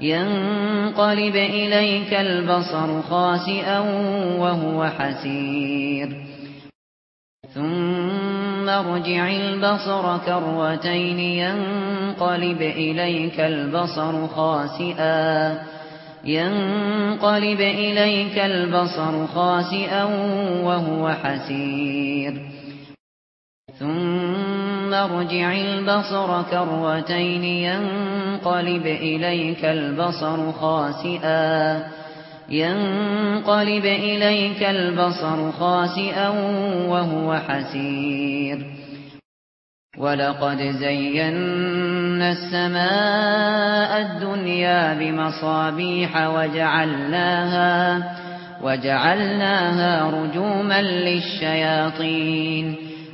ينقلب إليك البصر خاسئا وهو حسير. ثم ارجع البصر كروتين ينقلب إليك البصر خاسئا. ينقلب إليك البصر خاسئا وهو حسير. ثم ارجع البصر كروتين ينقلب إليك البصر خاسئا. ينقلب إليك البصر خاسئا وهو حسير. ولقد زينا السماء الدنيا بمصابيح وجعلناها وجعلناها رجوما للشياطين.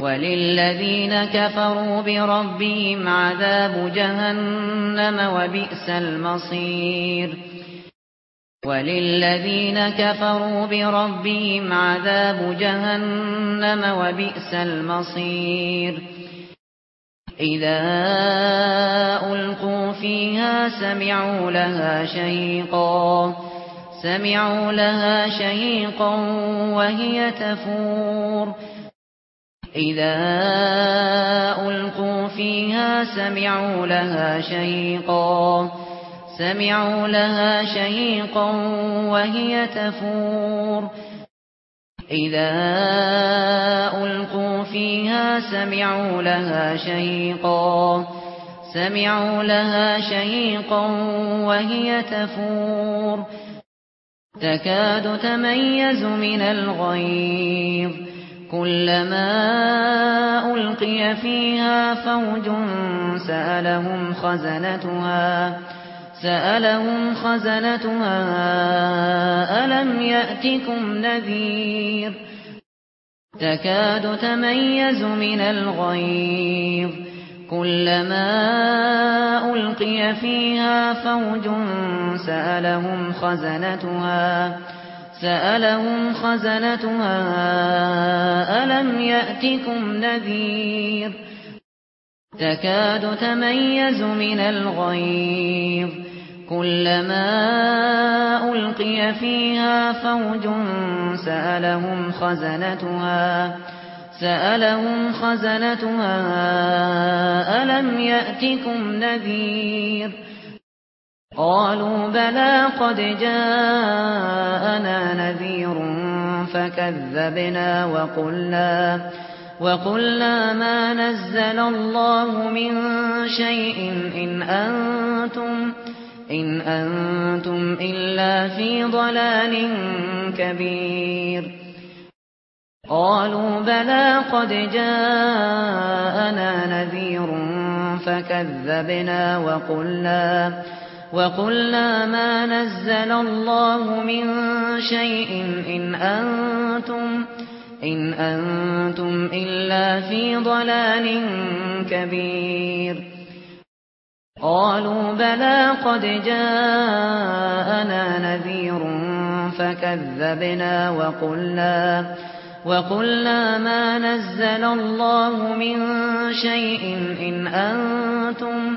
وللذين كفروا بربهم عذاب جهنم وبئس المصير. وللذين كفروا بربهم عذاب جهنم وبئس المصير. إذا ألقوا فيها سمعوا لها شهيقا سمعوا لها شهيقا وهي تفور. إذا ألقوا فيها سمعوا لها شهيقا سمعوا لها شهيقا وهي تفور. إذا ألقوا فيها سمعوا لها شهيقا سمعوا لها شهيقا وهي تفور. تكاد تميز من الغيظ. كلما ألقي فيها فوج سألهم خزنتها سألهم خزنتها ألم يأتكم نذير تكاد تميز من الغيظ كلما ألقي فيها فوج سألهم خزنتها سألهم خزنتها، ألم يأتكم نذير؟ تكاد تميز من الغيظ، كلما ألقي فيها فوج سألهم خزنتها سألهم خزنتها، ألم يأتكم نذير؟ قالوا بلى قد جاءنا نذير فكذبنا وقلنا وقلنا ما نزل الله من شيء إن أنتم إن أنتم إلا في ضلال كبير قالوا بلى قد جاءنا نذير فكذبنا وقلنا وقلنا ما نزل الله من شيء إن أنتم إن أنتم إلا في ضلال كبير قالوا بلى قد جاءنا نذير فكذبنا وقلنا وقلنا ما نزل الله من شيء إن أنتم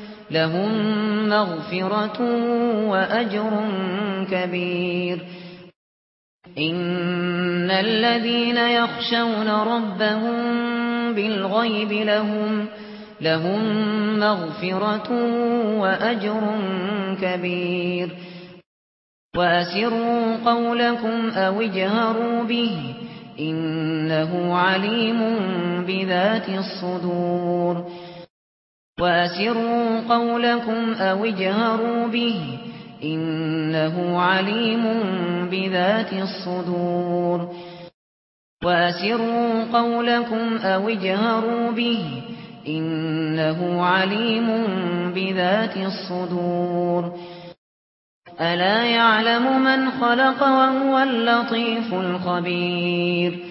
لهم مغفرة وأجر كبير. إن الذين يخشون ربهم بالغيب لهم لهم مغفرة وأجر كبير. وأسروا قولكم أو اجهروا به، إنه عليم بذات الصدور. وأسروا قولكم أو اجهروا به إنه عليم بذات الصدور. وأسروا قولكم أو اجهروا به إنه عليم بذات الصدور. ألا يعلم من خلق وهو اللطيف الخبير.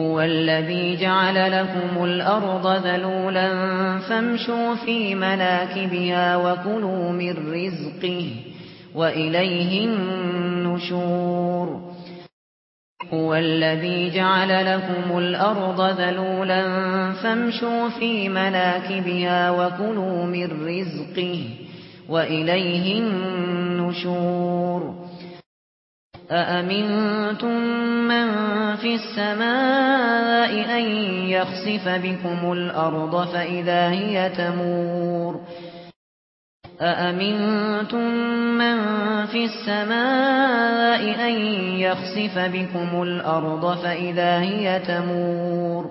هو الذي جعل لكم الأرض ذلولا فامشوا في مناكبها وكلوا من رزقه وإليه النشور. هو الذي جعل لكم الأرض ذلولا فامشوا في مناكبها وكلوا من رزقه وإليه النشور. أأمنتم من في السماء أن يخسف بكم الأرض فإذا هي تمور أأمنتم من في السماء أن يخسف بكم الأرض فإذا هي تمور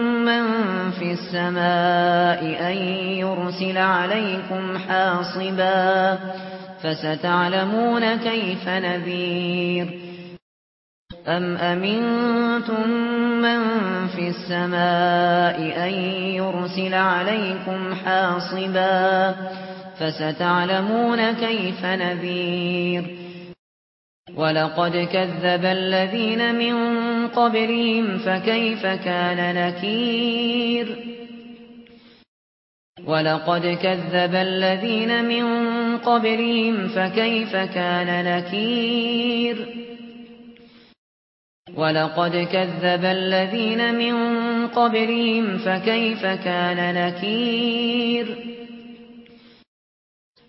من في السماء أن يرسل عليكم حاصبا فستعلمون كيف نذير أم أمنتم من في السماء أن يرسل عليكم حاصبا فستعلمون كيف نذير ولقد كذب الذين من قبلهم فكيف كان نكير ولقد كذب الذين من قبلهم فكيف كان نكير ولقد كذب الذين من قبلهم فكيف كان نكير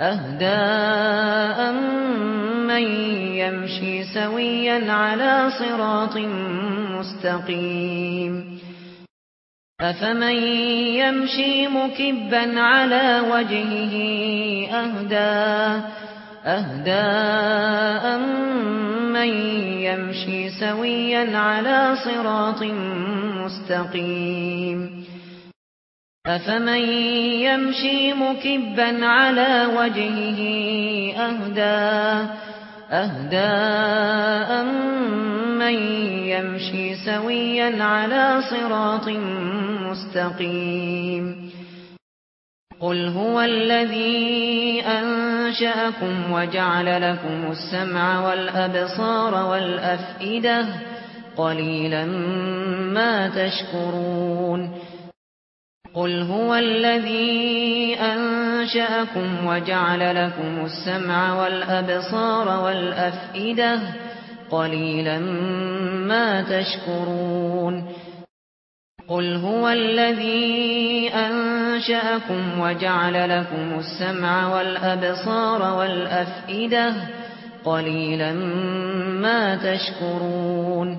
أهداء من يمشي سويا على صراط مستقيم أفمن يمشي مكبا على وجهه أهدى أهداء من يمشي سويا على صراط مستقيم أفمن يمشي مكبا على وجهه أهدى أهداء من يمشي سويا على صراط مستقيم قل هو الذي أنشأكم وجعل لكم السمع والأبصار والأفئدة قليلا ما تشكرون قل هو الذي أنشأكم وجعل لكم السمع والأبصار والأفئدة قليلا ما تشكرون قل هو الذي أنشأكم وجعل لكم السمع والأبصار والأفئدة قليلا ما تشكرون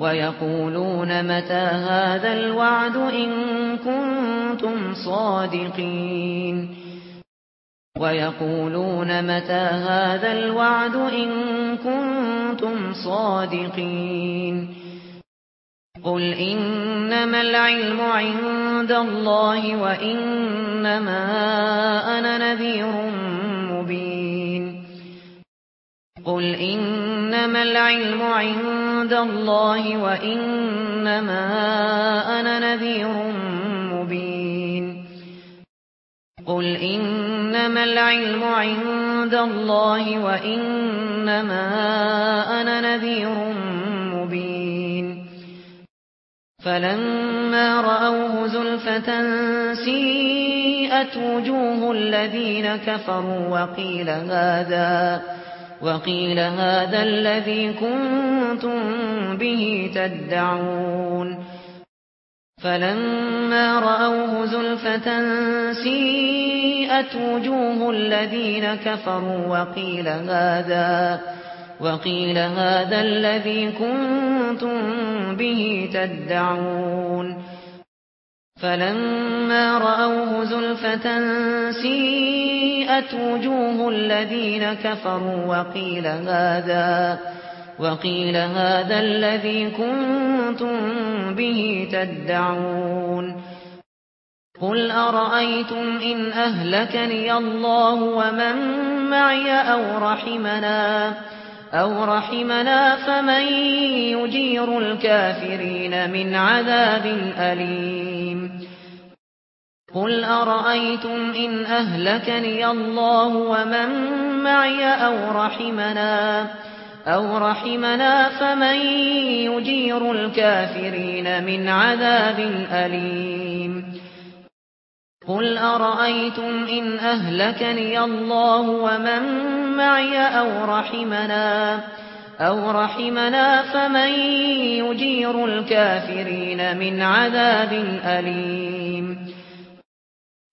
ويقولون متى هذا الوعد إن كنتم صادقين ويقولون متى هذا الوعد إن كنتم صادقين قل إنما العلم عند الله وإنما أنا نذير مبين قل إنما العلم عند عند الله وإنما أنا نذير مبين. قل إنما العلم عند الله وإنما أنا نذير مبين. فلما رأوه زلفة سيئت وجوه الذين كفروا وقيل هذا وقيل هذا الذي كنتم به تدعون. فلما رأوه زلفة سيئت وجوه الذين كفروا، وقيل هذا وقيل هذا الذي كنتم به تدعون. فلما رأوه زلفة سيئت وجوه الذين كفروا وقيل هذا وقيل هذا الذي كنتم به تدعون. قل أرأيتم إن أهلكني الله ومن معي أو رحمنا؟ أو رحمنا فمن يجير الكافرين من عذاب أليم قل أرأيتم إن أهلكني الله ومن معي أو رحمنا أو رحمنا فمن يجير الكافرين من عذاب أليم قل أرأيتم إن أهلكني الله ومن معي أو رحمنا أو رحمنا فمن يجير الكافرين من عذاب أليم.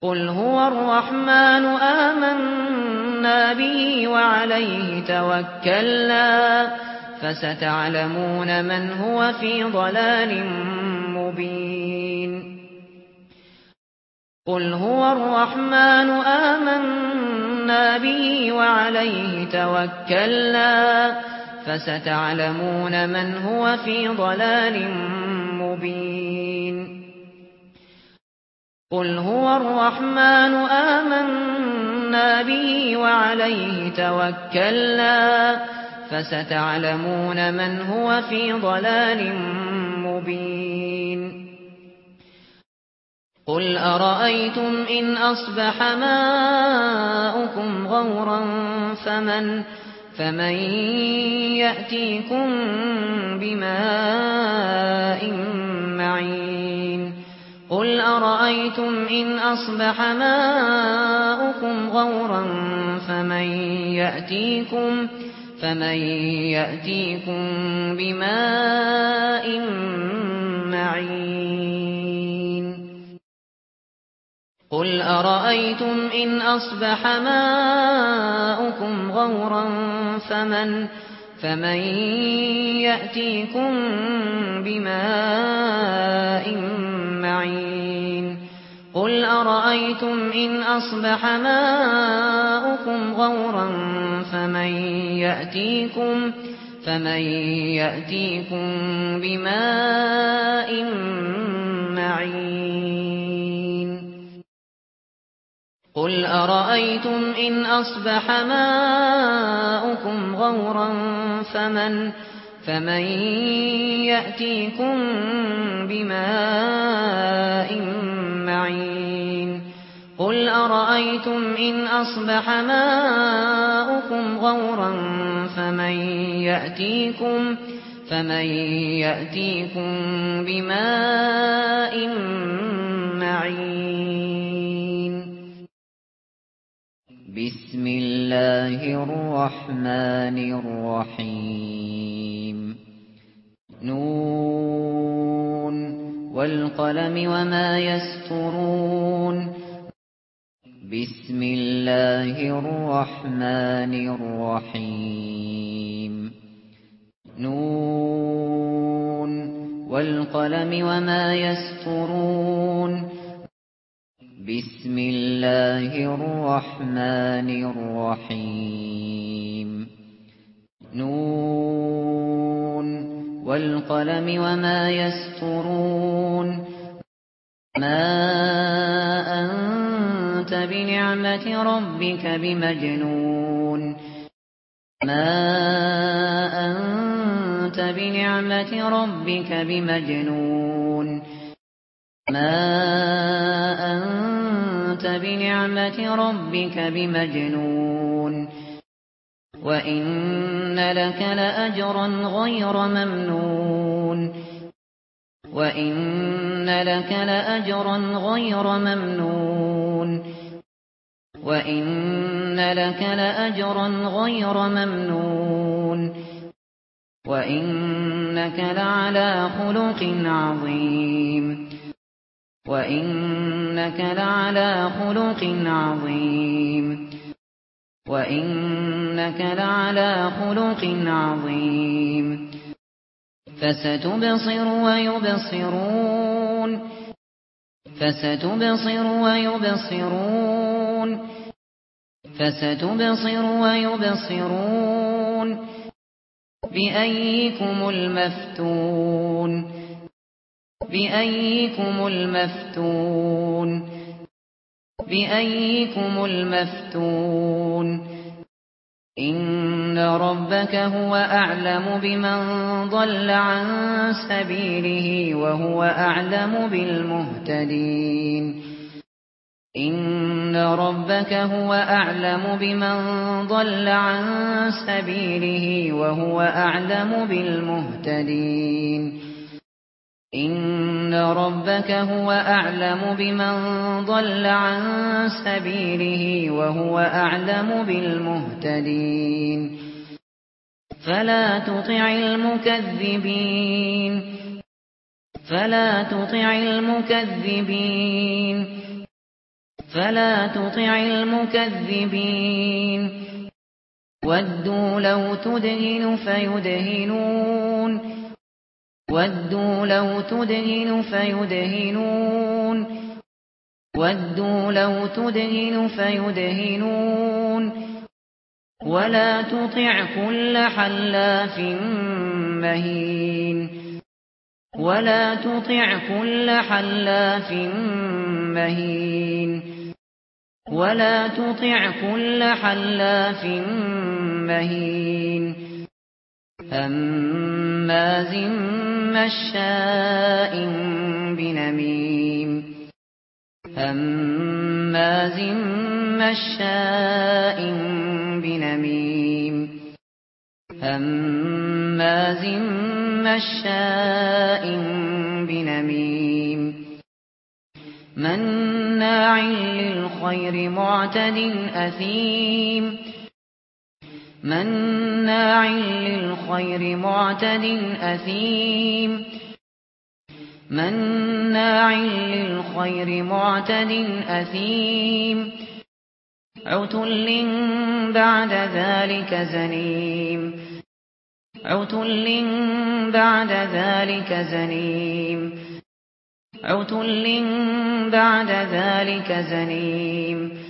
قل هو الرحمن آمنا به وعليه توكلنا، فستعلمون من هو في ضلال مبين. قل هو الرحمن آمنا به وعليه توكلنا فستعلمون من هو في ضلال مبين قل هو الرحمن آمنا به وعليه توكلنا فستعلمون من هو في ضلال مبين قل أرأيتم إن أصبح ماؤكم غورا فمن فمن يأتيكم بماء معين قل أرأيتم إن أصبح ماؤكم غورا فمن يأتيكم فمن يأتيكم بماء معين قل أرأيتم إن أصبح ماؤكم غورا فمن فمن يأتيكم بماء معين قل أرأيتم إن أصبح ماؤكم غورا فمن يأتيكم فمن يأتيكم بماء معين قل أرأيتم إن أصبح ماؤكم غورا فمن فمن يأتيكم بماء معين قل أرأيتم إن أصبح ماؤكم غورا فمن يأتيكم فمن يأتيكم بماء معين بسم الله الرحمن الرحيم. نون. والقلم وما يسترون بسم الله الرحمن الرحيم. نون. والقلم وما يسترون بسم الله الرحمن الرحيم. نون. والقلم وما يسترون ما أنت بنعمة ربك بمجنون. ما أنت بنعمة ربك بمجنون. ما أنت كنت بنعمة ربك بمجنون. وإن لك لأجرا غير ممنون. وَإِنَّ لَكَ لَأَجْرًا غَيْرَ مَمْنُونٍ. وَإِنَّ لَكَ لَأَجْرًا غَيْرَ مَمْنُونٍ. وَإِنَّكَ لَعَلَى خُلُقٍ عَظِيمٍ. وَإِنَّكَ لَعَلَى خُلُقٍ عَظِيمٍ وَإِنَّكَ لَعَلَى خُلُقٍ عَظِيمٍ فستبصر ويبصرون فستبصر ويبصرون فستبصر ويبصرون بأيكم المفتون بأيكم المفتون بأيكم المفتون إن ربك هو أعلم بمن ضل عن سبيله وهو أعلم بالمهتدين إن ربك هو أعلم بمن ضل عن سبيله وهو أعلم بالمهتدين إن ربك هو أعلم بمن ضل عن سبيله وهو أعلم بالمهتدين فلا تطع المكذبين فلا تطع المكذبين فلا تطع المكذبين ودوا لو تدهن فيدهنون ودوا لو تدهن فيدهنون. ودوا لو تدهن فيدهنون. ولا تطع كل حلاف مهين. ولا تطع كل حلاف مهين. ولا تطع كل حلاف مهين. هماز مشاء بنميم. هماز مشاء بنميم. هماز مشاء بنميم. مناع للخير معتد أثيم. مناع للخير معتد أثيم. مناع للخير معتد أثيم. عتل بعد ذلك زنيم. عتل بعد ذلك زنيم. عتل بعد ذلك زنيم.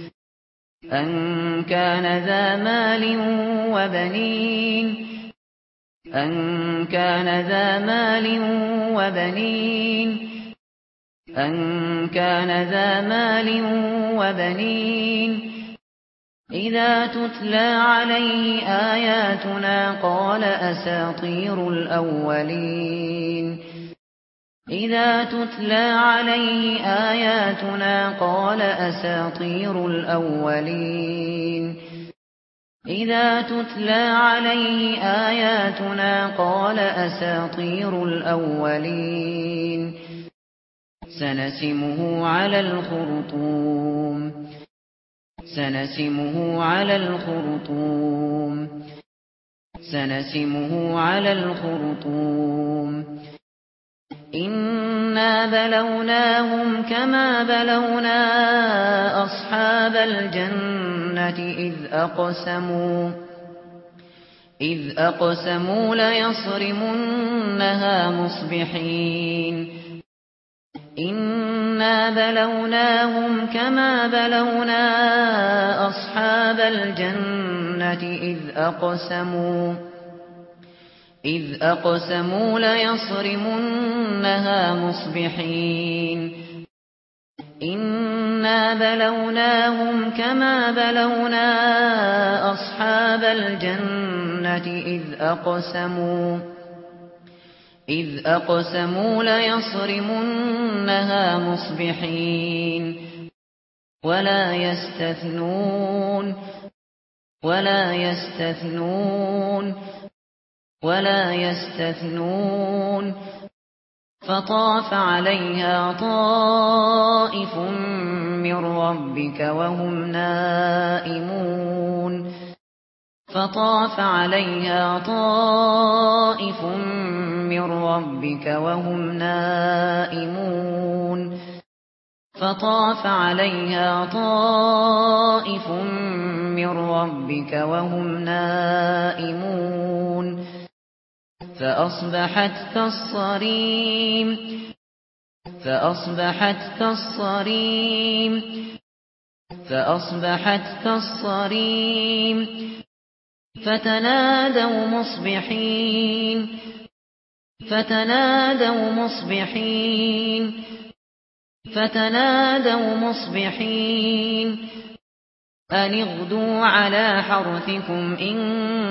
أن كان ذا مال وبنين أن كان ذا مال وبنين أن كان ذا مال وبنين إذا تتلى عليه آياتنا قال أساطير الأولين إذا تتلى عليه آياتنا قال أساطير الأولين. إذا تتلى عليه آياتنا قال أساطير الأولين. سنسمه على الخرطوم. سنسمه على الخرطوم. سنسمه على الخرطوم. إنا بلوناهم كما بلونا أصحاب الجنة إذ أقسموا إذ أقسموا ليصرمنها مصبحين إنا بلوناهم كما بلونا أصحاب الجنة إذ أقسموا إذ أقسموا ليصرمنها مصبحين. إنا بلوناهم كما بلونا أصحاب الجنة إذ أقسموا. إذ أقسموا ليصرمنها مصبحين. ولا يستثنون. ولا يستثنون. ولا يستثنون فطاف عليها طائف من ربك وهم نائمون فطاف عليها طائف من ربك وهم نائمون فطاف عليها طائف من ربك وهم نائمون فأصبحت كالصريم فأصبحت كالصريم فأصبحت كالصريم فتنادوا مصبحين فتنادوا مصبحين فتنادوا مصبحين أن اغدوا على حرثكم إن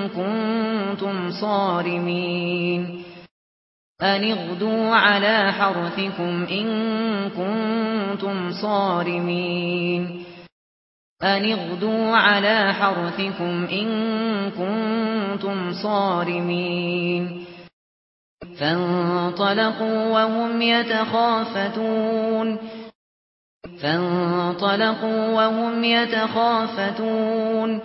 كنتم صارمين أن اغدوا على حرثكم إن كنتم صارمين أن اغدوا على حرثكم إن كنتم صارمين فانطلقوا وهم يتخافتون فانطلقوا وهم يتخافتون.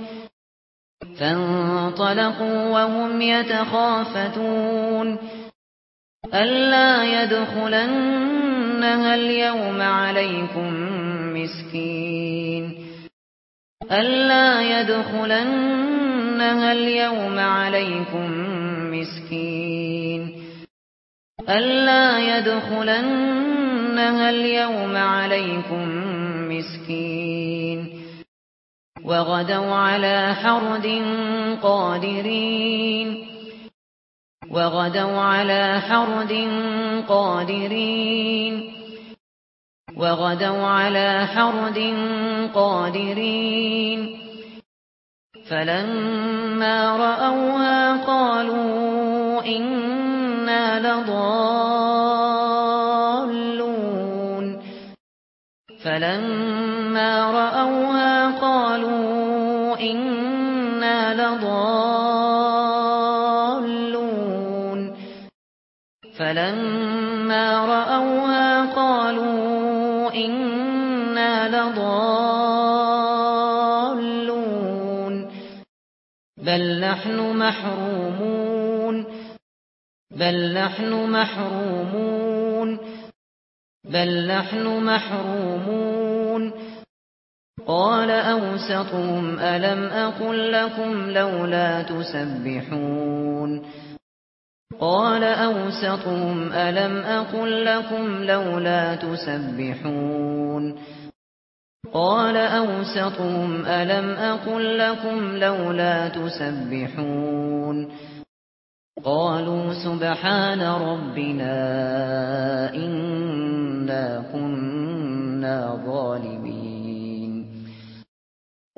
فانطلقوا وهم يتخافتون. ألا يدخلنها اليوم عليكم مسكين. ألا يدخلنها اليوم عليكم مسكين. ألا يدخلنها اليوم عليكم مسكين وغدوا على حرد قادرين وغدوا على حرد قادرين وغدوا على حرد قادرين فلما رأوها قالوا إنا لضالون فلما رأوها قالوا إنا لضالون. فلما رأوها قالوا إنا لضالون. بل نحن محرومون. بل نحن محرومون. بل نحن محرومون. قال أوسطهم، ألم أقل لكم لولا تسبحون. قال أوسطهم، ألم أقل لكم لولا تسبحون. قال أوسطهم، ألم أقل لكم لولا تسبحون. قالوا سبحان ربنا إنا إنا كنا ظالمين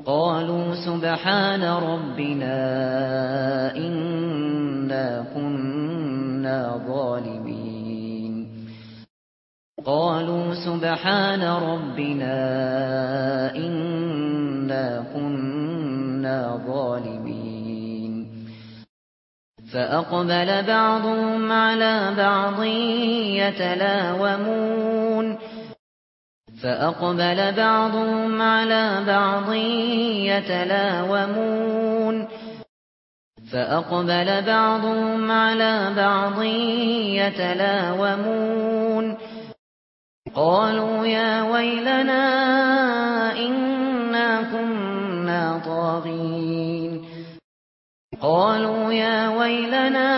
قالوا سبحان ربنا إنا كنا ظالمين قالوا سبحان ربنا إنا كنا ظالمين فأقبل بعضهم على بعض يتلاومون فأقبل بعضهم على بعض يتلاومون فأقبل بعضهم على بعض يتلاومون قالوا يا ويلنا إنا كنا طاغين قالوا يا ويلنا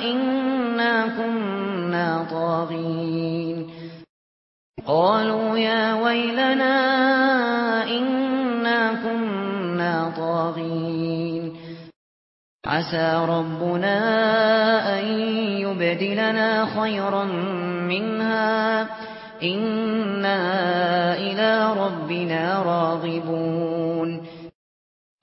إنا كنا طاغين. قالوا يا ويلنا إنا كنا طاغين. عسى ربنا أن يبدلنا خيرا منها. إنا إلى ربنا راغبون.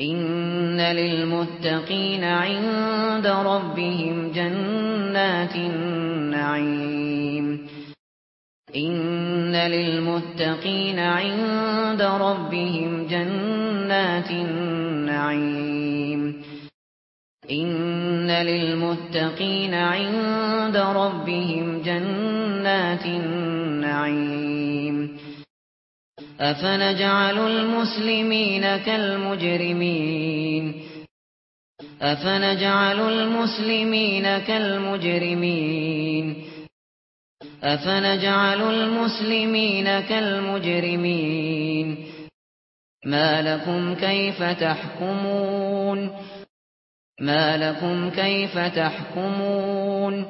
إن للمتقين عند ربهم جنات النعيم. إن للمتقين عند ربهم جنات النعيم. إن للمتقين عند ربهم جنات النعيم. أفنجعل المسلمين كالمجرمين أفنجعل المسلمين كالمجرمين أفنجعل المسلمين كالمجرمين ما لكم كيف تحكمون ما لكم كيف تحكمون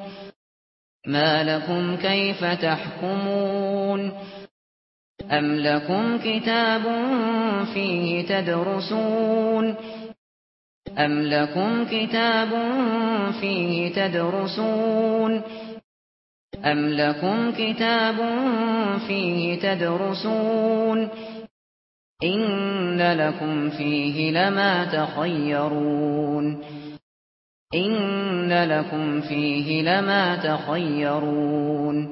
ما لكم كيف تحكمون أم لكم كتاب فيه تدرسون أم لكم كتاب فيه تدرسون أم لكم كتاب فيه تدرسون إن لكم فيه لما تخيرون إن لكم فيه لما تخيرون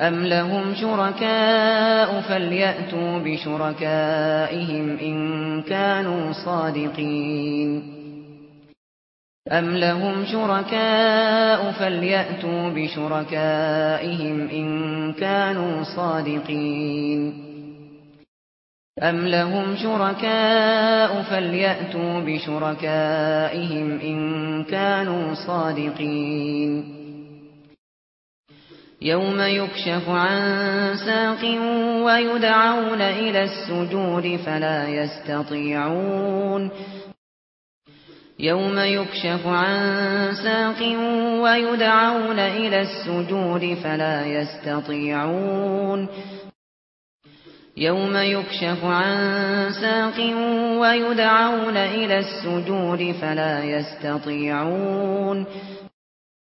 أم لهم شركاء فليأتوا بشركائهم إن كانوا صادقين أم لهم شركاء فليأتوا بشركائهم إن كانوا صادقين أم لهم شركاء فليأتوا بشركائهم إن كانوا صادقين يوم يكشف عن ساق ويدعون إلى السجود فلا يستطيعون. يوم يكشف عن ساق ويدعون إلى السجود فلا يستطيعون. يوم يكشف عن ساق ويدعون إلى السجود فلا يستطيعون.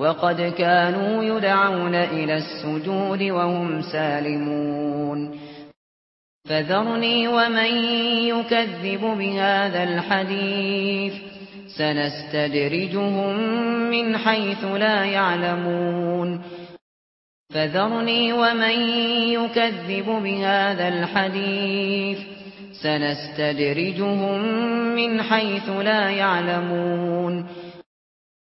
وقد كانوا يدعون إلى السجود وهم سالمون. فذرني ومن يكذب بهذا الحديث، سنستدرجهم من حيث لا يعلمون. فذرني ومن يكذب بهذا الحديث، سنستدرجهم من حيث لا يعلمون.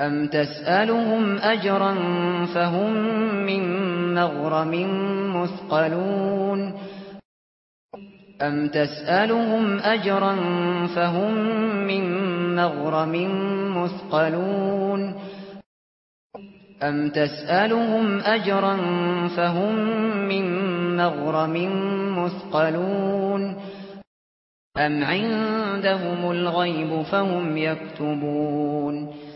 أم تسألهم أجرا فهم من مغرم مثقلون أم تسألهم أجرا فهم من مغرم مثقلون أم تسألهم أجرا فهم من مغرم مثقلون أم عندهم الغيب فهم يكتبون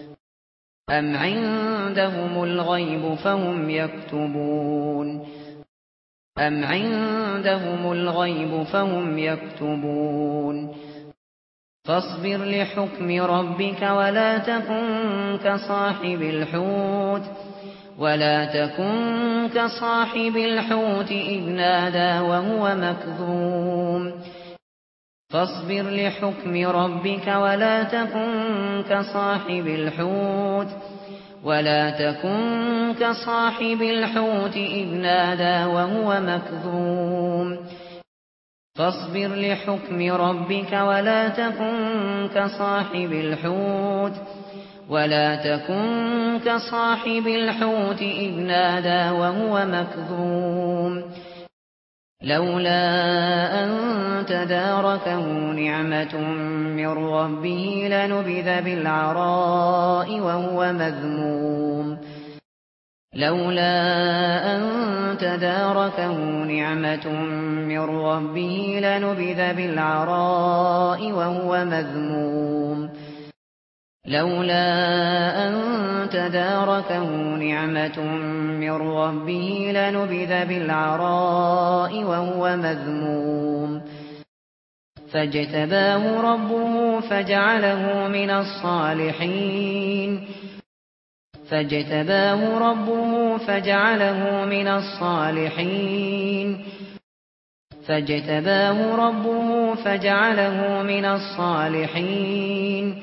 أم عندهم الغيب فهم يكتبون أم عندهم الغيب فهم يكتبون فاصبر لحكم ربك ولا تكن كصاحب الحوت ولا تكن كصاحب الحوت إذ نادى وهو مكذوم فاصبر لحكم ربك ولا تكن كصاحب الحوت ولا تكن كصاحب الحوت إذ نادى وهو مكذوم فاصبر لحكم ربك ولا تكن كصاحب الحوت ولا تكن كصاحب الحوت إذ نادى وهو مكذوم لولا أن تداركه نعمة من ربه لنبذ بالعراء وهو مذموم. لولا أن تداركه نعمة من ربه لنبذ بالعراء وهو مذموم. لولا أن تداركه نعمة من ربه لنبذ بالعراء وهو مذموم. فاجتباه ربه فجعله من الصالحين. فاجتباه ربه فجعله من الصالحين. فاجتباه ربه فجعله من الصالحين.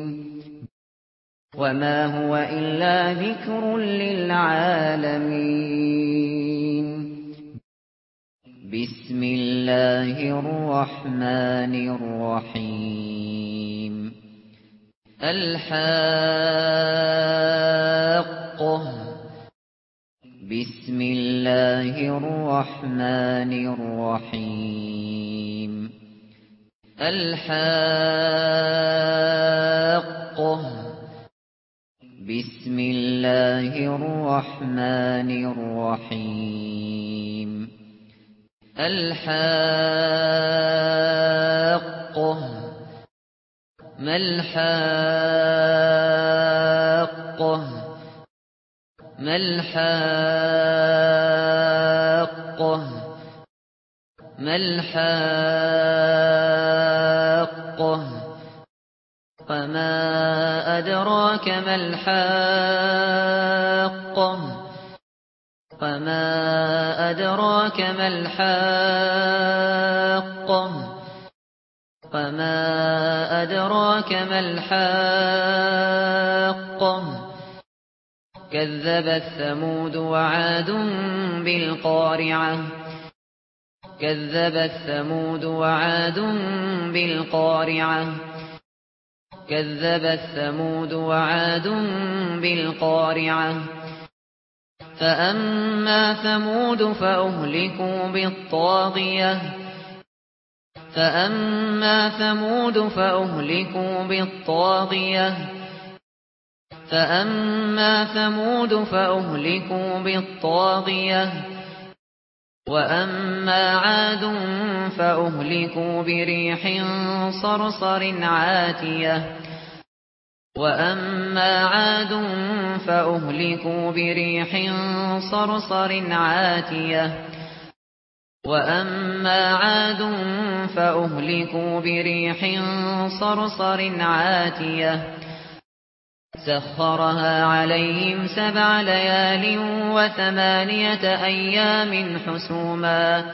وما هو إلا ذكر للعالمين بسم الله الرحمن الرحيم الحاقة بسم الله الرحمن الرحيم الحاقة بسم الله الرحمن الرحيم. الحاقة ما الحاقة ما الحاقة ما الحاقة وما أدراك ما الحاقة وما أدراك ما الحاقة وما أدراك ما الحاقة كذبت ثمود وعاد بالقارعة كذبت ثمود وعاد بالقارعة كذبت ثمود وعاد بالقارعة. فأما ثمود فأهلكوا بالطاغية. فأما ثمود فأهلكوا بالطاغية. فأما ثمود فأهلكوا بالطاغية. وأما عاد فأهلكوا بريح صرصر عاتية. وأما عاد فأهلكوا بريح صرصر عاتية وأما عاد فأهلكوا بريح صرصر عاتية سخرها عليهم سبع ليال وثمانية أيام حسوما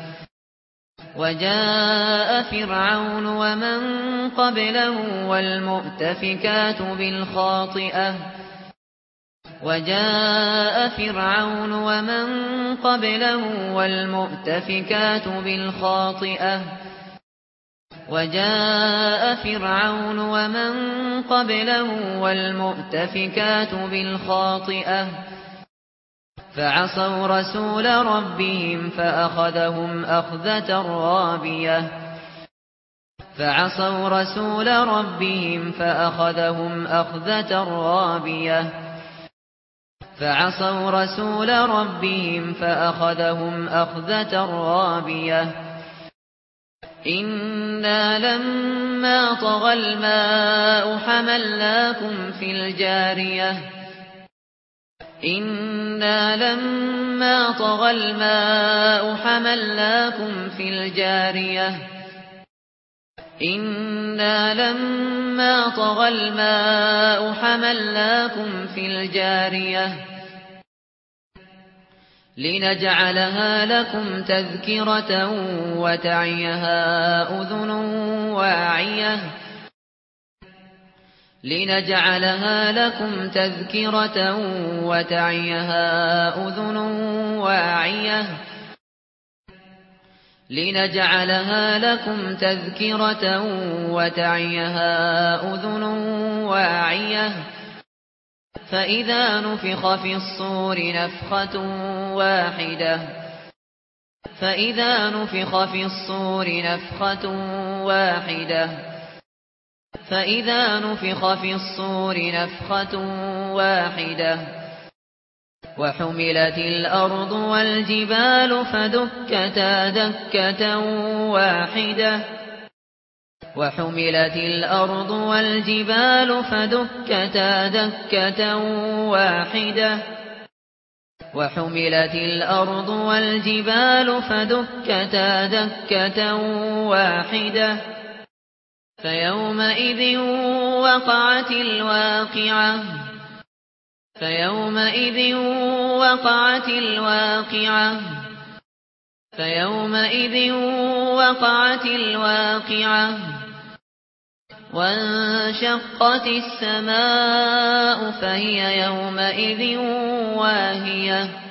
وجاء فرعون ومن قبله والمؤتفكات بالخاطئة. وجاء فرعون ومن قبله والمؤتفكات بالخاطئة. وجاء فرعون ومن قبله والمؤتفكات بالخاطئة. فعصوا رسول ربهم فأخذهم أخذة رابية. فعصوا رسول ربهم فأخذهم أخذة رابية. فعصوا رسول ربهم فأخذهم أخذة رابية. إنا لما طغى الماء حملناكم في الجارية. إنا لما طغى الماء حملناكم في الجارية إنا لما طغى الماء حملناكم في الجارية لنجعلها لكم تذكرة وتعيها أذن واعية لنجعلها لكم تذكرة وتعيها أذن واعية لنجعلها لكم تذكرة وتعيها أذن واعية فإذا نفخ في الصور نفخة واحدة فإذا نفخ في الصور نفخة واحدة فإذا نفخ في الصور نفخة واحدة وحملت الأرض والجبال فدكتا دكة واحدة وحملت الأرض والجبال فدكتا دكة واحدة وحملت الأرض والجبال فدكتا دكة واحدة فيومئذ وقعت الواقعة. فيومئذ وقعت الواقعة. فيومئذ وقعت الواقعة. وانشقت السماء فهي يومئذ واهية.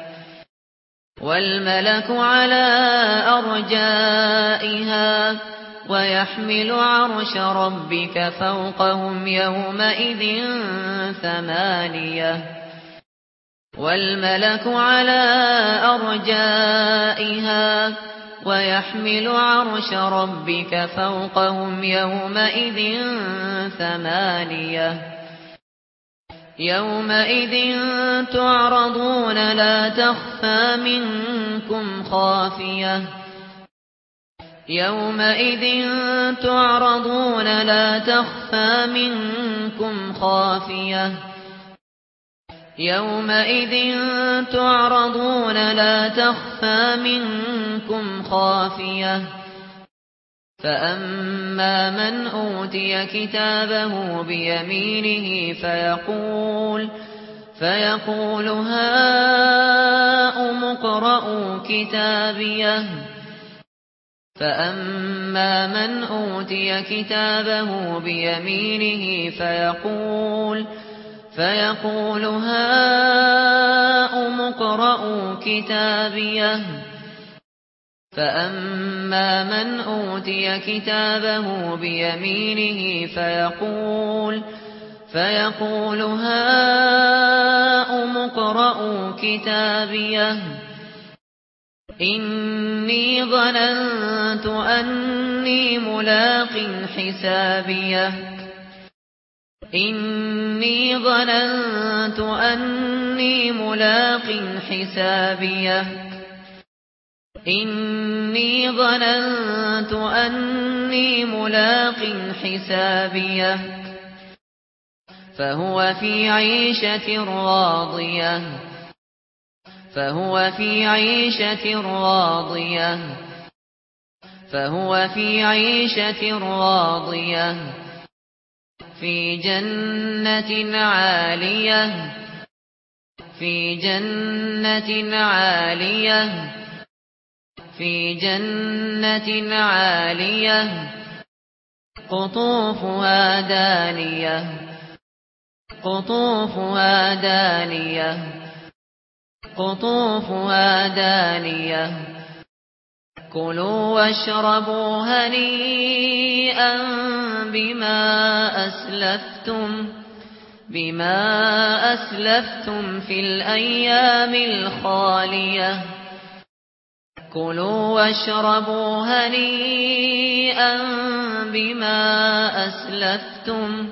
والملك على أرجائها ويحمل عرش ربك فوقهم يومئذ ثمانية. والملك على أرجائها ويحمل عرش ربك فوقهم يومئذ ثمانية. يومئذ تعرضون لا تخفى منكم خافية. يومئذ تعرضون لا تخفى منكم خافية. يومئذ تعرضون لا تخفى منكم خافية. فأما من أوتي كتابه بيمينه فيقول فيقول هاؤم اقرءوا كتابيه فأما من أوتي كتابه بيمينه فيقول فيقول هاؤم اقرءوا كتابيه فأما من أوتي كتابه بيمينه فيقول فيقول هاؤم اقرءوا كتابيه إني ظننت أني ملاق حسابيه إني ظننت أني ملاق حسابيه إني ظننت أني ملاق حسابيه. فهو في عيشة راضية. فهو في عيشة راضية. فهو في عيشة راضية. في جنة عالية. في جنة عالية. في جنة عالية، قطوفها دانية قطوفها دانية قطوفها دانية. كلوا واشربوا هنيئا بما أسلفتم بما أسلفتم في الأيام الخالية. كلوا واشربوا هنيئا بما أسلفتم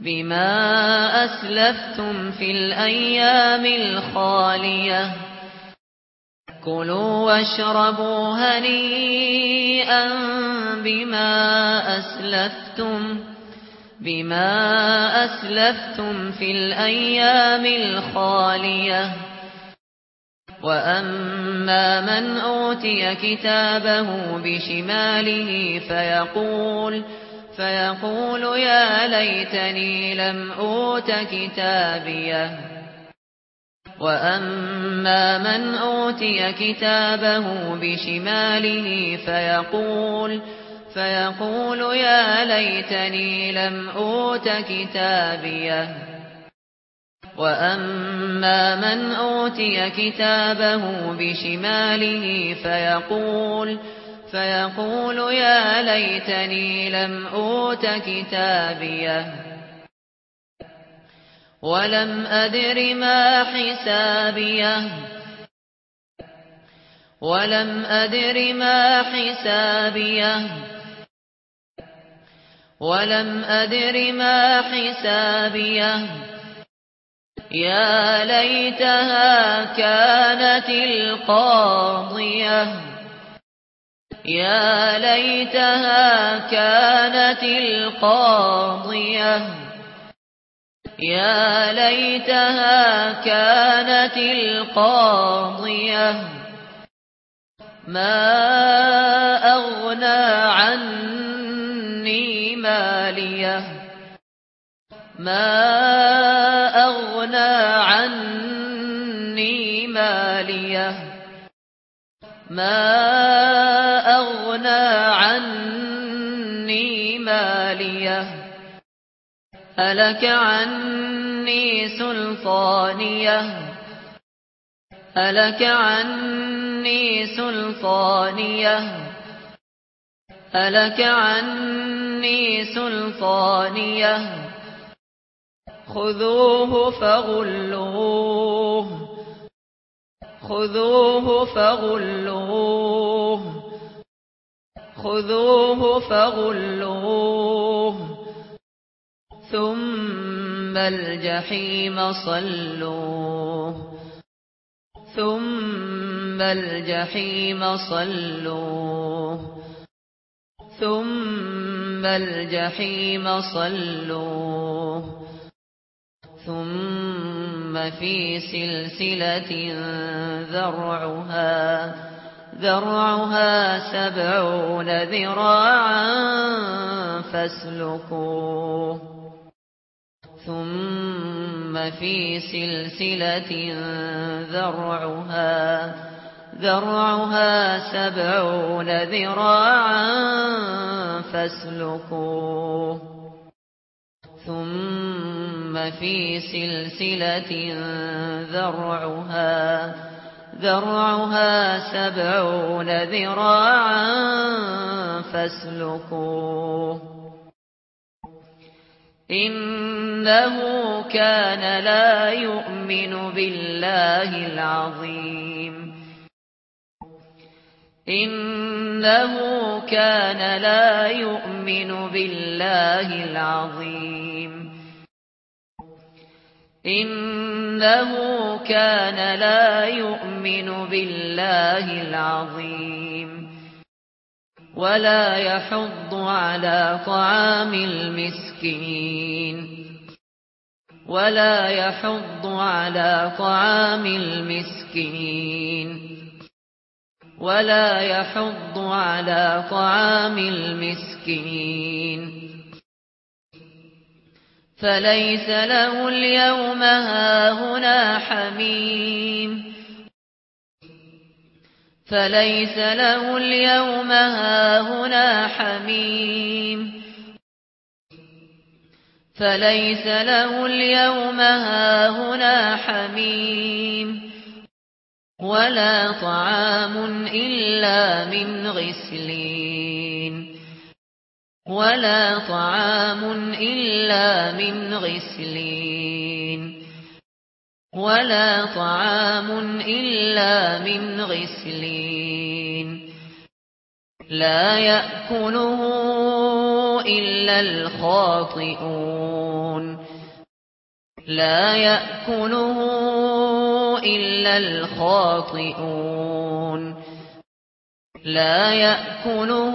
بما أسلفتم في الأيام الخالية. كلوا واشربوا هنيئا بما أسلفتم بما أسلفتم في الأيام الخالية. وأما من أوتي كتابه بشماله فيقول فيقول يا ليتني لم أوت كتابيه وأما من أوتي كتابه بشماله فيقول فيقول يا ليتني لم أوت كتابيه وأما من أوتي كتابه بشماله فيقول فيقول يا ليتني لم أوت كتابيه ولم أدر ما حسابيه ولم أدر ما حسابيه ولم أدر ما حسابيه يا ليتها كانت القاضية. يا ليتها كانت القاضية. يا ليتها كانت القاضية. ما أغنى عني ماليه ما ما أغنى عني ماليه ألك عني سلطانيه ألك عني سلطانيه ألك عني سلطانيه خذوه فغلوه. خذوه فغلوه. خذوه فغلوه. ثم الجحيم صلوه. ثم الجحيم صلوه. ثم الجحيم صلوه. ثم في سلسلة ذرعها ذرعها سبعون ذراعا فاسلكوه. ثم في سلسلة ذرعها ذرعها سبعون ذراعا فاسلكوه. ثم ثم في سلسلة ذرعها ذرعها سبعون ذراعا فاسلكوه إنه كان لا يؤمن بالله العظيم إنه كان لا يؤمن بالله العظيم إنه كان لا يؤمن بالله العظيم. ولا يحض على طعام المسكين. ولا يحض على طعام المسكين. ولا يحض على طعام المسكين. فليس له اليوم هاهنا حميم فليس له اليوم هاهنا حميم فليس له اليوم هاهنا حميم ولا طعام إلا من غسلين ولا طعام إلا من غسلين. ولا طعام إلا من غسلين. لا يأكله إلا الخاطئون. لا يأكله إلا الخاطئون. لا يأكله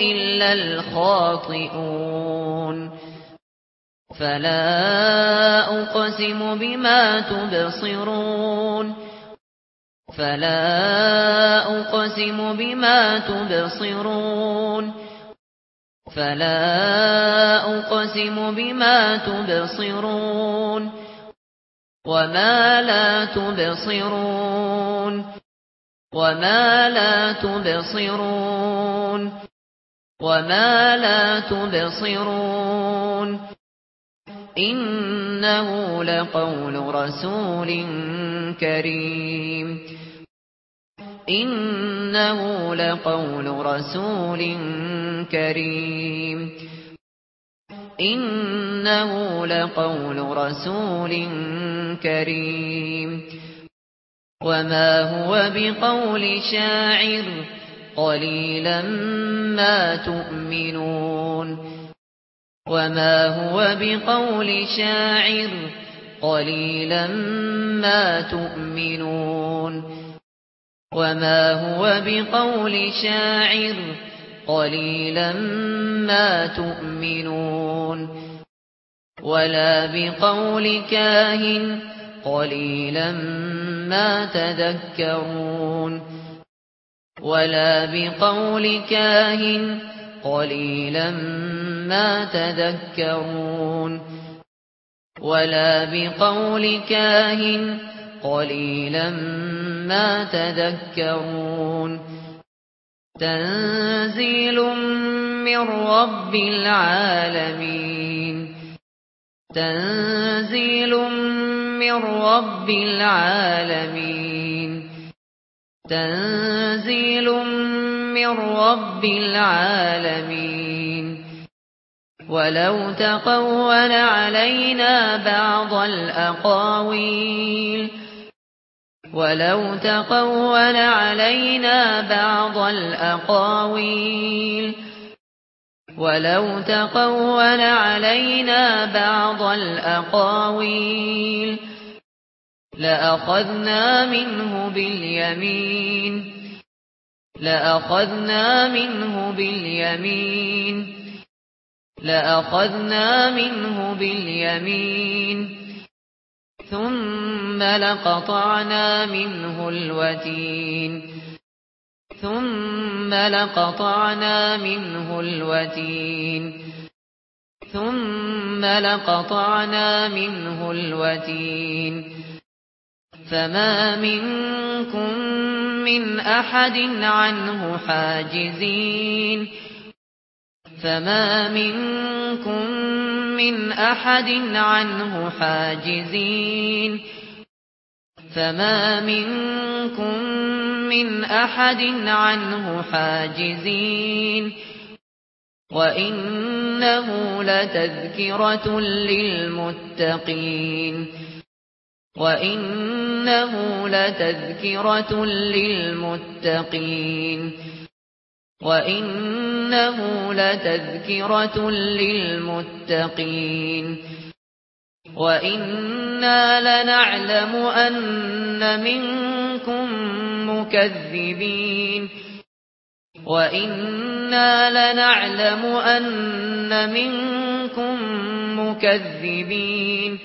إلا الخاطئون فلا أقسم بما تبصرون فلا أقسم بما تبصرون فلا أقسم بما تبصرون وما لا تبصرون وما لا تبصرون وما لا تبصرون إنه لقول رسول كريم إنه لقول رسول كريم إنه لقول رسول كريم وما هو بقول شاعر قليلا ما تؤمنون وما هو بقول شاعر قليلا ما تؤمنون وما هو بقول شاعر قليلا ما تؤمنون ولا بقول كاهن قليلا ما تذكرون ولا بقول كاهن قليلا ما تذكرون ولا بقول كاهن قليلا ما تذكرون تنزيل من رب العالمين تنزيل من رب العالمين تنزيل من رب العالمين. ولو تقول علينا بعض الأقاويل. ولو تقول علينا بعض الأقاويل. ولو تقول علينا بعض الأقاويل. لأخذنا منه باليمين. لأخذنا منه باليمين. لأخذنا منه باليمين. ثم لقطعنا منه الوتين. ثم لقطعنا منه الوتين. ثم لقطعنا منه الوتين. فما منكم من أحد عنه حاجزين فما منكم من أحد عنه حاجزين فما منكم من أحد عنه حاجزين وإنه لتذكرة للمتقين وإنه لتذكرة للمتقين وَإِنَّهُ لَتَذْكِرَةٌ لِلْمُتَّقِينَ وَإِنَّا لَنَعْلَمُ أَنَّ مِنكُم مُّكَذِّبِينَ وَإِنَّا لَنَعْلَمُ أَنَّ مِنكُم مُّكَذِّبِينَ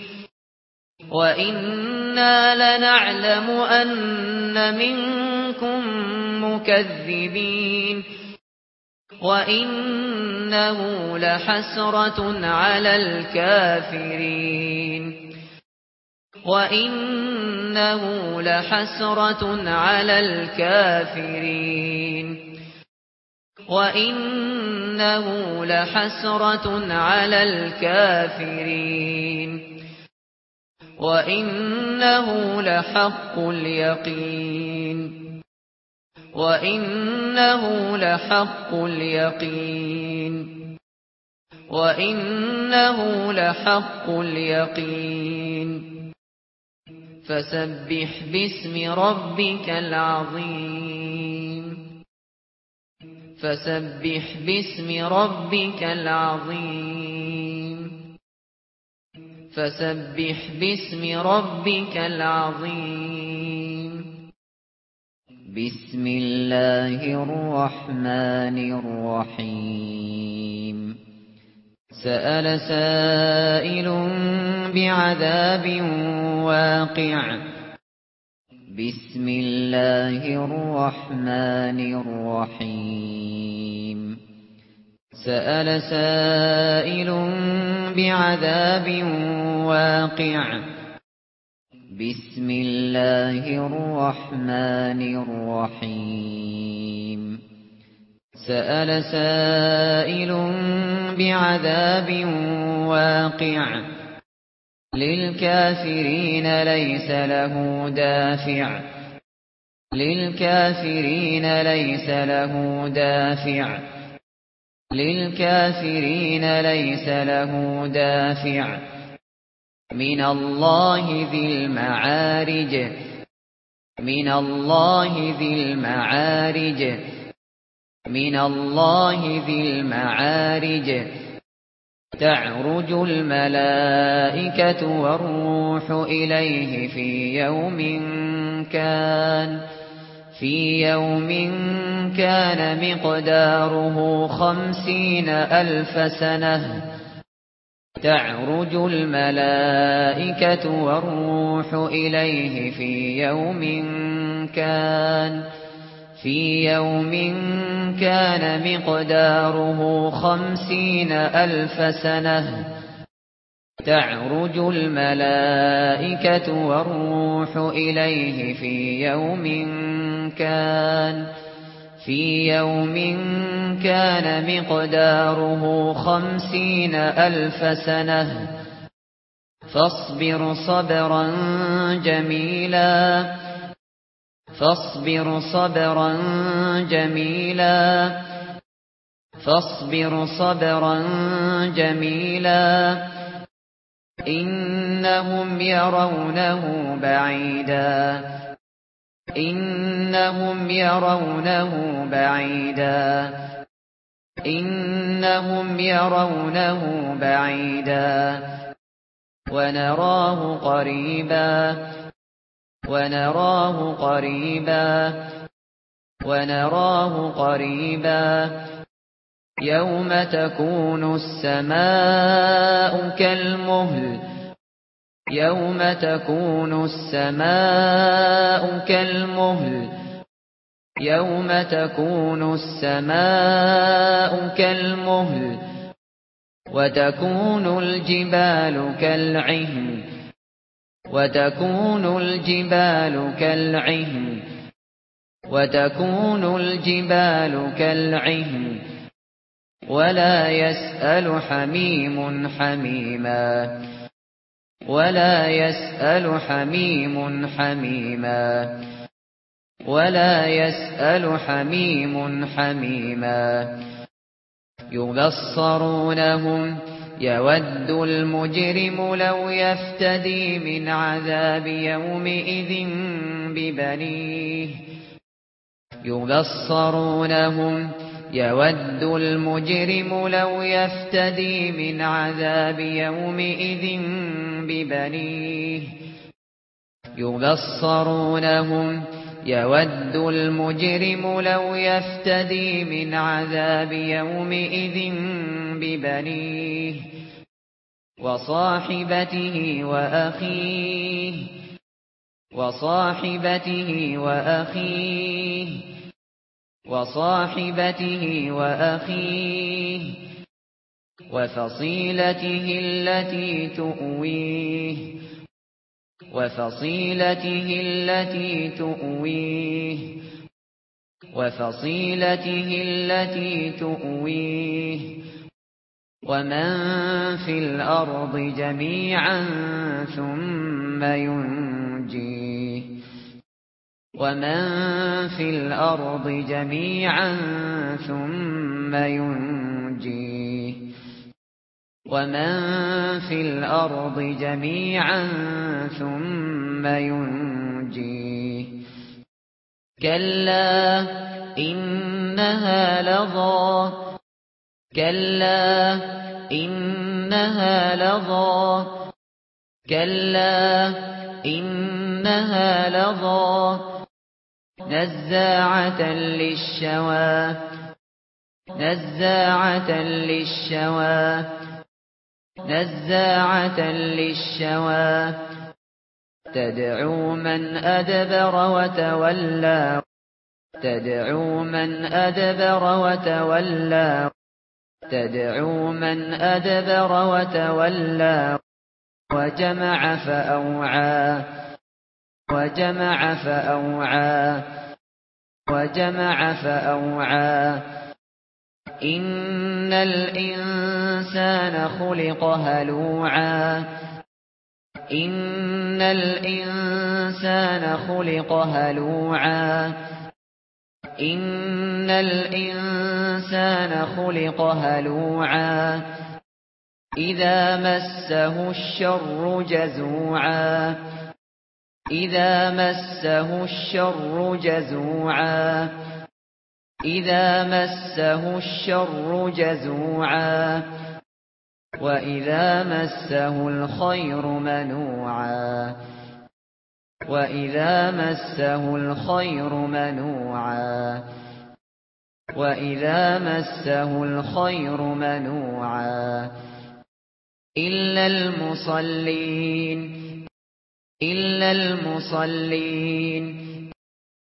وَإِنَّا لَنَعْلَمُ أَنَّ مِنكُم مُّكَذِّبِينَ وَإِنَّهُ لَحَسْرَةٌ عَلَى الْكَافِرِينَ وَإِنَّهُ لَحَسْرَةٌ عَلَى الْكَافِرِينَ وَإِنَّهُ لَحَسْرَةٌ عَلَى الْكَافِرِينَ وَإِنَّهُ لَحَقُّ الْيَقِينِ وَإِنَّهُ لَحَقُّ الْيَقِينِ وَإِنَّهُ لَحَقُّ الْيَقِينِ فَسَبِّحْ بِاسْمِ رَبِّكَ الْعَظِيمِ فَسَبِّحْ بِاسْمِ رَبِّكَ الْعَظِيمِ فسبح باسم ربك العظيم. بسم الله الرحمن الرحيم. سأل سائل بعذاب واقع. بسم الله الرحمن الرحيم. سأل سائل بعذاب واقع. بسم الله الرحمن الرحيم. سأل سائل بعذاب واقع. للكافرين ليس له دافع. للكافرين ليس له دافع. للكافرين ليس له دافع. من الله ذي المعارج. من الله ذي المعارج. من الله ذي المعارج. تعرج الملائكة والروح إليه في يوم كان. في يوم كان مقداره خمسين ألف سنة تعرج الملائكة والروح إليه في يوم كان في يوم كان مقداره خمسين ألف سنة تعرج الملائكة والروح إليه في يوم كان كان في يوم كان مقداره خمسين ألف سنة. فاصبر صبرا جميلا. فاصبر صبرا جميلا. فاصبر صبرا جميلا. إنهم يرونه بعيدا. انهم يرونه بعيدا. انهم يرونه بعيدا. ونراه قريبا. ونراه قريبا. ونراه قريبا. يوم تكون السماء كالمهل. يوم تكون السماء كالمهل يوم تكون السماء كالمهل وتكون الجبال كالعهن وتكون الجبال كالعهن وتكون الجبال كالعهن ولا يسأل حميم حميما ولا يسأل حميم حميما ولا يسأل حميم حميما يبصرونهم يود المجرم لو يفتدي من عذاب يومئذ ببنيه يبصرونهم يود المجرم لو يفتدي من عذاب يومئذ ببنيه ببنيه يبصرونهم يود المجرم لو يفتدي من عذاب يومئذ ببنيه وصاحبته وأخيه وصاحبته وأخيه وصاحبته وأخيه وفصيلته التي تؤويه، وفصيلته التي تؤويه، وفصيلته التي تؤويه. ومن في الارض جميعا ثم ينجي ومن في الارض جميعا ثم ينجيه. ومن في الأرض جميعا ثم ينجيه كلا إنها لضا كلا إنها لضا كلا إنها لضا نزاعة للشوى نزاعة للشوى نزاعة للشوى. تدعو من أدبر وتولى. تدعو من أدبر وتولى. تدعو من أدبر وتولى. وجمع فأوعى. وجمع فأوعى. وجمع فأوعى. إن الإنسان خلق هلوعا إن الإنسان خلق هلوعا إن الإنسان خلق هلوعا إذا مسه الشر جزوعا إذا مسه الشر جزوعا إذا مسه الشر جزوعا وإذا مسه الخير منوعا وإذا مسه الخير منوعا وإذا مسه الخير منوعا إلا المصلين إلا المصلين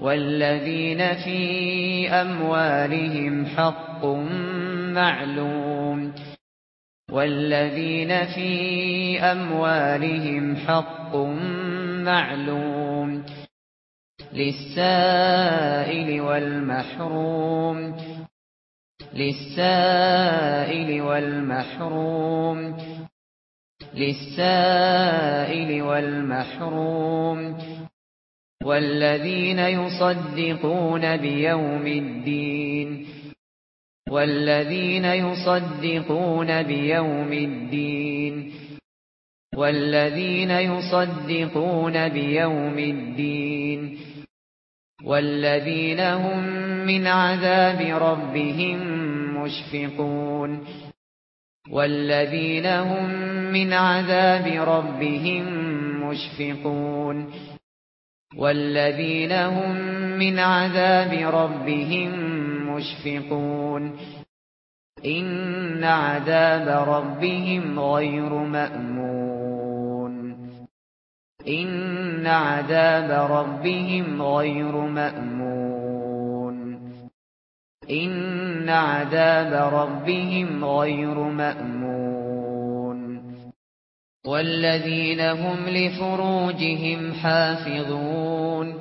والذين في أموالهم حق معلوم والذين في أموالهم حق معلوم للسائل والمحروم للسائل والمحروم للسائل والمحروم والذين يصدقون بيوم الدين والذين يصدقون بيوم الدين والذين يصدقون بيوم الدين والذين هم من عذاب ربهم مشفقون والذين هم من عذاب ربهم مشفقون والذين هم من عذاب ربهم مشفقون إن عذاب ربهم غير مأمون إن عذاب ربهم غير مأمون إن عذاب ربهم غير مأمون والذين هم لفروجهم حافظون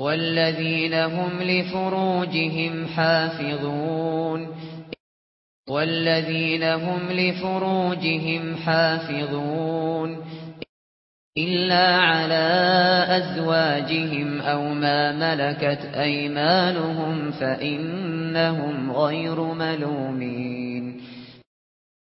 والذين هم لفروجهم حافظون والذين هم لفروجهم حافظون إلا على أزواجهم أو ما ملكت أيمانهم فإنهم غير ملومين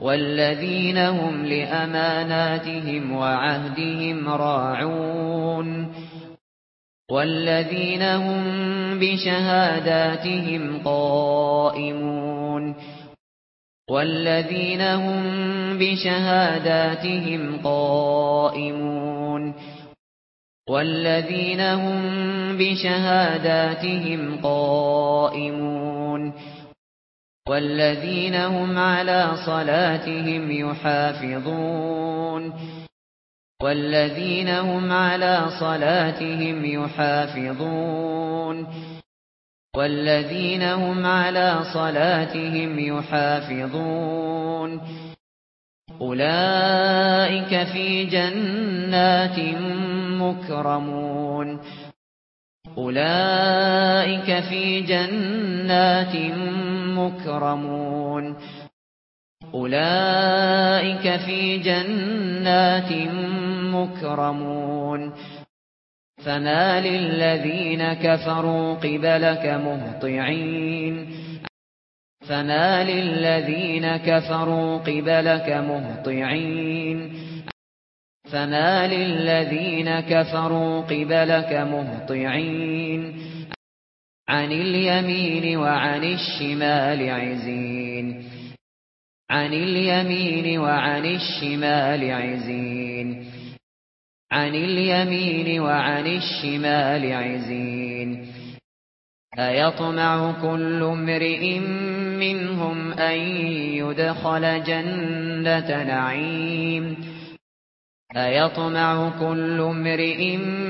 والذين هم لأماناتهم وعهدهم راعون والذين هم بشهاداتهم قائمون والذين هم بشهاداتهم قائمون والذين هم بشهاداتهم قائمون والذين هم على صلاتهم يحافظون والذين هم على صلاتهم يحافظون والذين هم على صلاتهم يحافظون أولئك في جنات مكرمون أولئك في جنات مكرمون مكرمون. أولئك في جنات مكرمون. فما للذين كفروا قبلك مهطعين. فما للذين كفروا قبلك مهطعين. فما للذين كفروا قبلك مهطعين. عن اليمين وعن الشمال عزين. عن اليمين وعن الشمال عزين. عن اليمين وعن الشمال عزين. أيطمع كل امرئ منهم أن يدخل جنة نعيم. أيطمع كل امرئ منهم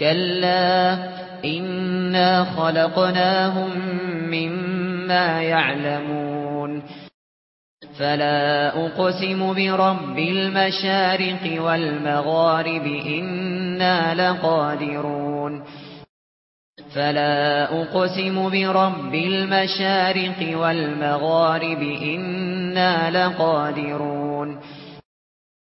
كلا، إنا خلقناهم مما يعلمون. فلا أقسم برب المشارق والمغارب، إنا لقادرون. فلا أقسم برب المشارق والمغارب، إنا لقادرون.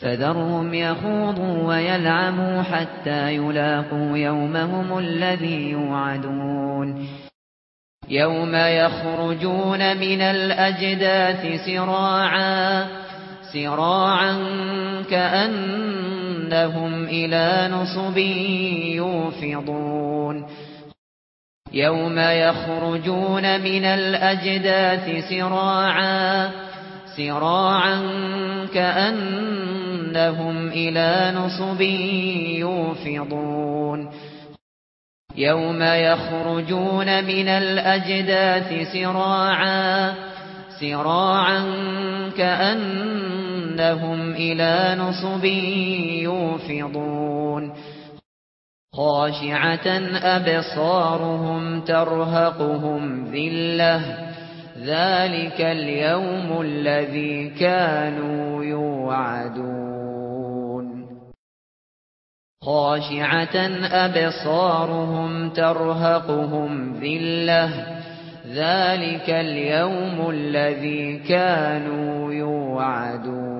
فذرهم يخوضوا ويلعموا حتى يلاقوا يومهم الذي يوعدون. يوم يخرجون من الأجداث سراعا سراعا كأنهم إلى نصب يوفضون. يوم يخرجون من الأجداث سراعا سراعا كأنهم إلى نصب يوفضون. يوم يخرجون من الأجداث سراعا سراعا كأنهم إلى نصب يوفضون. خاشعة أبصارهم ترهقهم ذلة. ذلك اليوم الذي كانوا يوعدون خاشعة أبصارهم ترهقهم ذلة ذلك اليوم الذي كانوا يوعدون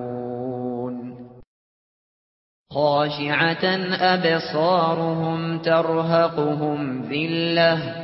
خاشعة أبصارهم ترهقهم ذلة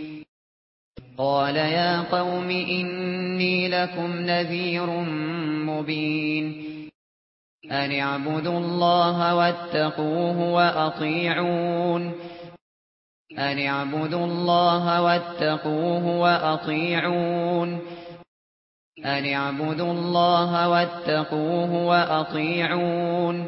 قال يا قوم إني لكم نذير مبين. أن اعبدوا الله واتقوه وأطيعون. أن اعبدوا الله واتقوه وأطيعون. أن اعبدوا الله واتقوه وأطيعون.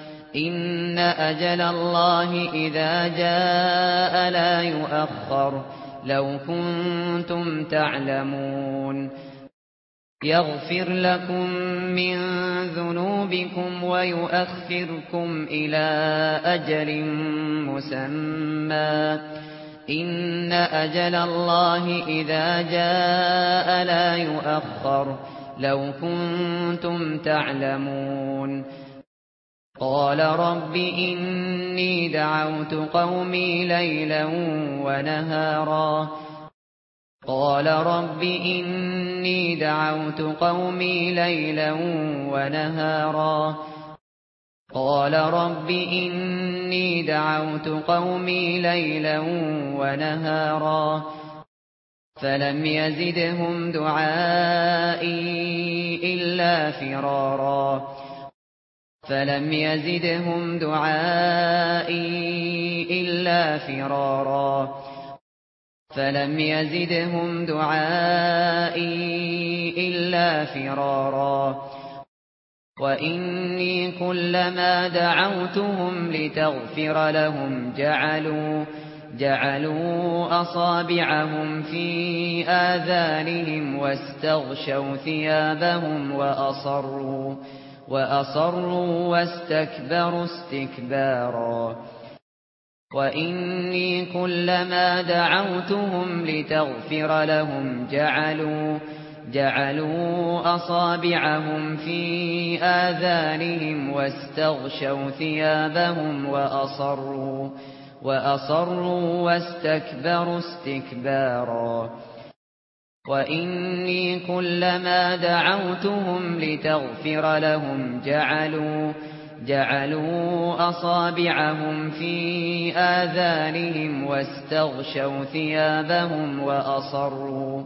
إن أجل الله إذا جاء لا يؤخر لو كنتم تعلمون يغفر لكم من ذنوبكم ويؤخركم إلى أجل مسمى إن أجل الله إذا جاء لا يؤخر لو كنتم تعلمون قال رب إني دعوت قومي ليلا ونهارا. قال رب إني دعوت قومي ليلا ونهارا. قال رب إني دعوت قومي ليلا ونهارا. فلم يزدهم دعائي إلا فرارا. فلم يزدهم دعائي إلا فرارا فلم يزدهم دعائي إلا فرارا وإني كلما دعوتهم لتغفر لهم جعلوا جعلوا أصابعهم في آذانهم واستغشوا ثيابهم وأصروا وأصروا واستكبروا استكبارا وإني كلما دعوتهم لتغفر لهم جعلوا جعلوا أصابعهم في آذانهم واستغشوا ثيابهم وأصروا وأصروا واستكبروا استكبارا وإني كلما دعوتهم لتغفر لهم جعلوا جعلوا أصابعهم في آذانهم واستغشوا ثيابهم وأصروا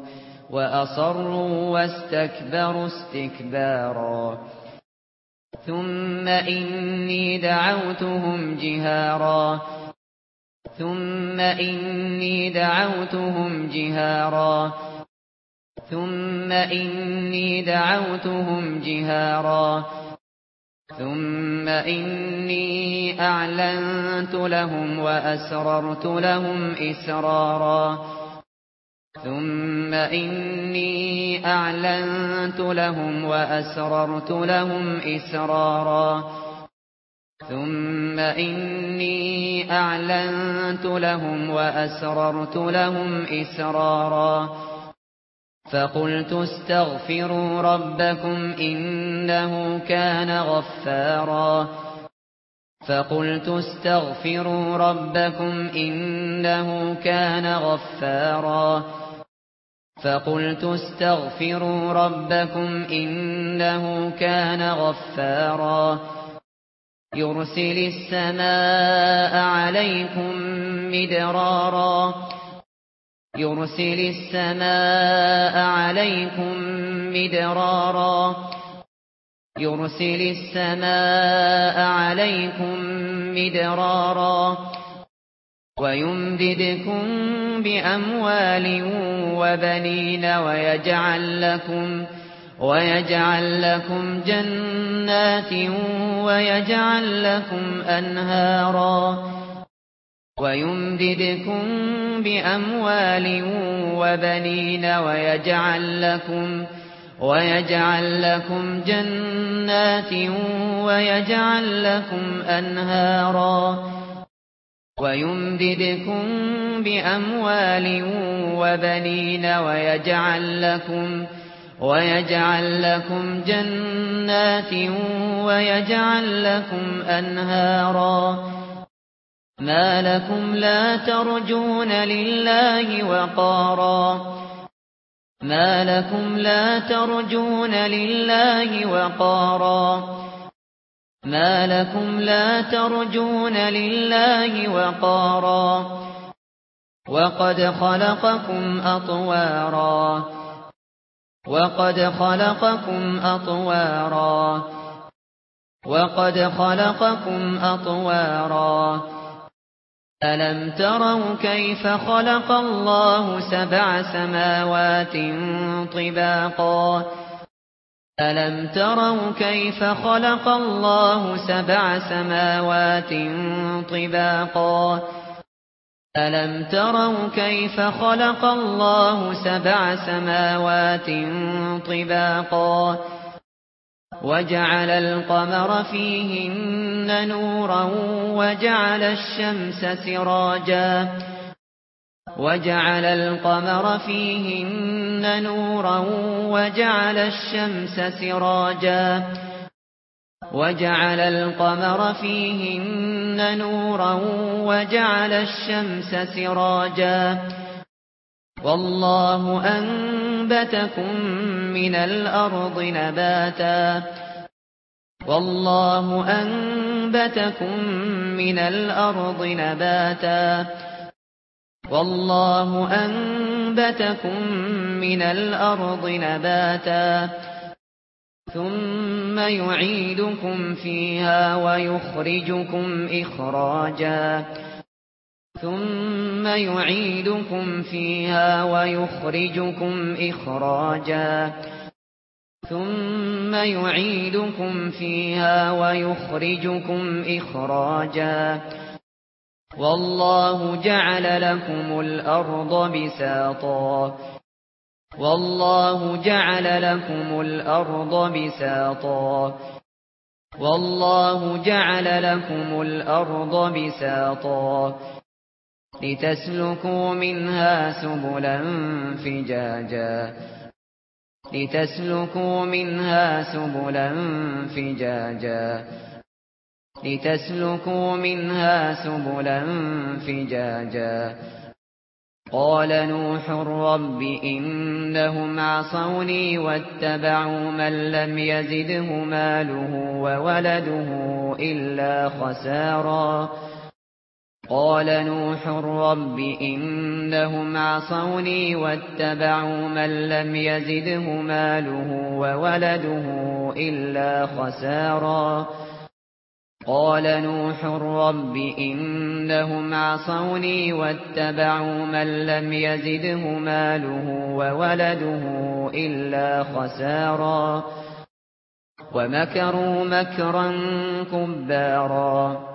وأصروا واستكبروا استكبارا. ثم إني دعوتهم جهارا. ثم إني دعوتهم جهارا. ثم إني دعوتهم جهارا ثم إني أعلنت لهم وأسررت لهم إسرارا ثم إني أعلنت لهم وأسررت لهم إسرارا ثم إني أعلنت لهم وأسررت لهم إسرارا فقلت استغفروا ربكم إنه كان غفارا فقلت استغفروا ربكم إنه كان غفارا فقلت استغفروا ربكم إنه كان غفارا يرسل السماء عليكم مدرارا يرسل السماء عليكم مدرارا. يرسل السماء عليكم مدرارا. ويمددكم بأموال وبنين ويجعل لكم ويجعل لكم جنات ويجعل لكم أنهارا. ويمددكم بأموال وبنين ويجعل لكم ويجعل لكم جنات ويجعل لكم أنهارا ويمددكم بأموال وبنين ويجعل لكم ويجعل لكم جنات ويجعل لكم أنهارا ما لكم لا ترجون لله وقارا ما لكم لا ترجون لله وقارا ما لكم لا ترجون لله وقارا وقد خلقكم أطوارا وقد خلقكم أطوارا وقد خلقكم أطوارا ألم تروا كيف خلق الله سبع سماوات طباقا؟ ألم تروا كيف خلق الله سبع سماوات طباقا؟ ألم تروا كيف خلق الله سبع سماوات طباقا؟ وجعل القمر فيهن نورا وجعل الشمس سراجا وجعل القمر فيهن نورا وجعل الشمس سراجا وجعل القمر فيهن نورا وجعل الشمس سراجا والله أنبتكم من الأرض نباتا والله أنبتكم من الأرض نباتا والله أنبتكم من الأرض نباتا ثم يعيدكم فيها ويخرجكم إخراجا ثم يعيدكم فيها ويخرجكم إخراجا. ثم يعيدكم فيها ويخرجكم إخراجا. والله جعل لكم الأرض بساطا. والله جعل لكم الأرض بساطا. والله جعل لكم الأرض بساطا. لتسلكوا منها سبلا فجاجا. لتسلكوا منها سبلا فجاجا. لتسلكوا منها سبلا فجاجا. قال نوح رب إنهم عصوني واتبعوا من لم يزده ماله وولده إلا خسارا. قال نوح رب إنهم عصوني واتبعوا من لم يزده ماله وولده إلا خسارا. قال نوح رب إنهم عصوني واتبعوا من لم يزده ماله وولده إلا خسارا. ومكروا مكرا كبارا.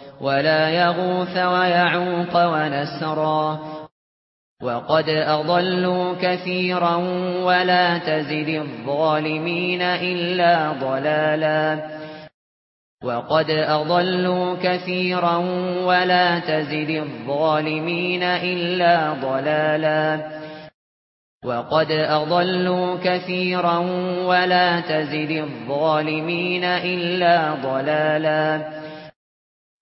ولا يغوث ويعوق ونسرا. وقد أضلوا كثيرا ولا تزد الظالمين إلا ضلالا. وقد أضلوا كثيرا ولا تزد الظالمين إلا ضلالا. وقد أضلوا كثيرا ولا تزد الظالمين إلا ضلالا.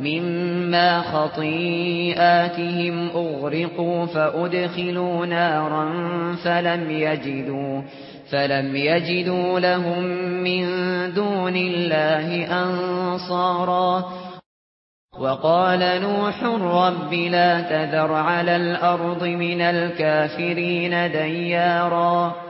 مما خطيئاتهم أغرقوا فأدخلوا نارا فلم يجدوا فلم يجدوا لهم من دون الله أنصارا وقال نوح رب لا تذر على الأرض من الكافرين دياراً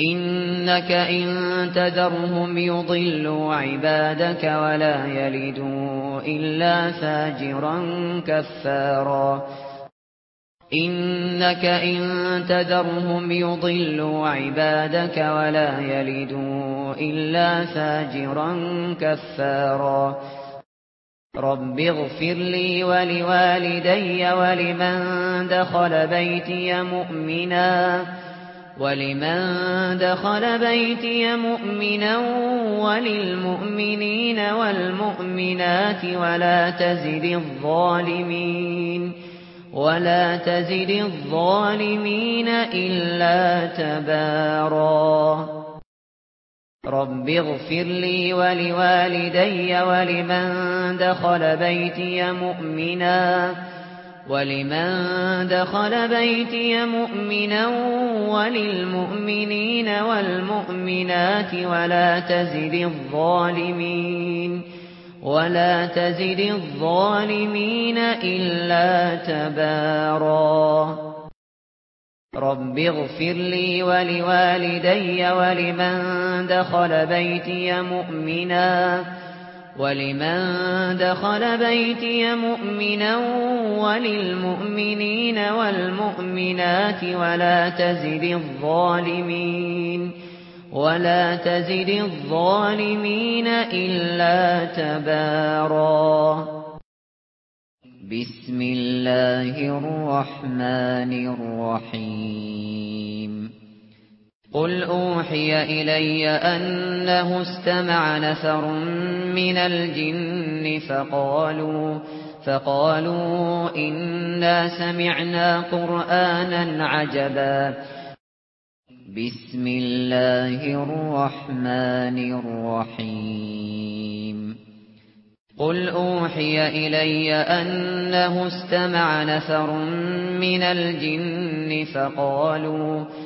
إنك إن تذرهم يضلوا عبادك ولا يلدوا إلا فاجرا كفارا إنك إن تذرهم يضلوا عبادك ولا يلدوا إلا فاجرا كفارا رب اغفر لي ولوالدي ولمن دخل بيتي مؤمناً ولمن دخل بيتي مؤمنا وللمؤمنين والمؤمنات ولا تزد الظالمين ولا تزد الظالمين إلا تبارا رب اغفر لي ولوالدي ولمن دخل بيتي مؤمنا ولمن دخل بيتي مؤمنا وللمؤمنين والمؤمنات ولا تزد الظالمين ولا تزد الظالمين إلا تبارا رب اغفر لي ولوالدي ولمن دخل بيتي مؤمنا ولمن دخل بيتي مؤمنا وللمؤمنين والمؤمنات ولا تزد الظالمين ولا تزد الظالمين إلا تبارا بسم الله الرحمن الرحيم قل أوحي إلي أنه استمع نفر من الجن فقالوا فقالوا إنا سمعنا قرآنا عجبا. بسم الله الرحمن الرحيم. قل أوحي إلي أنه استمع نفر من الجن فقالوا فقالوا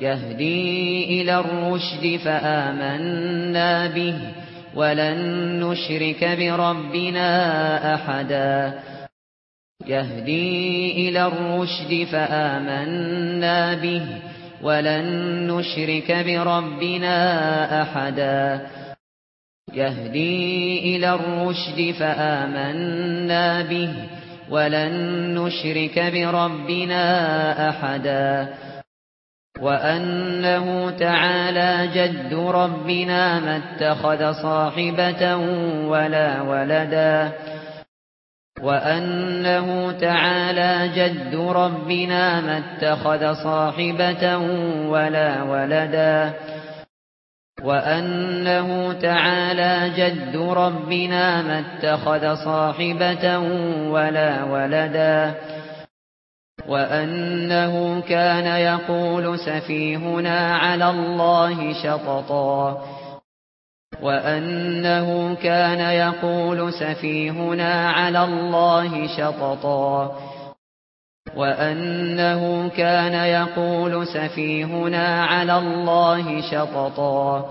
يهدي إلى الرشد فآمنا به ولن نشرك بربنا أحدا. يهدي إلى الرشد فآمنا به ولن نشرك بربنا أحدا. يهدي إلى الرشد فآمنا به ولن نشرك بربنا أحدا. وأنه تعالى جد ربنا ما اتخذ صاحبة ولا ولدا وأنه تعالى جد ربنا ما اتخذ صاحبة ولا ولدا وأنه تعالى جد ربنا ما اتخذ صاحبة ولا ولدا وأنه كان يقول سفيهنا على الله شططا وأنه كان يقول سفيهنا على الله شططا وأنه كان يقول سفيهنا على الله شططا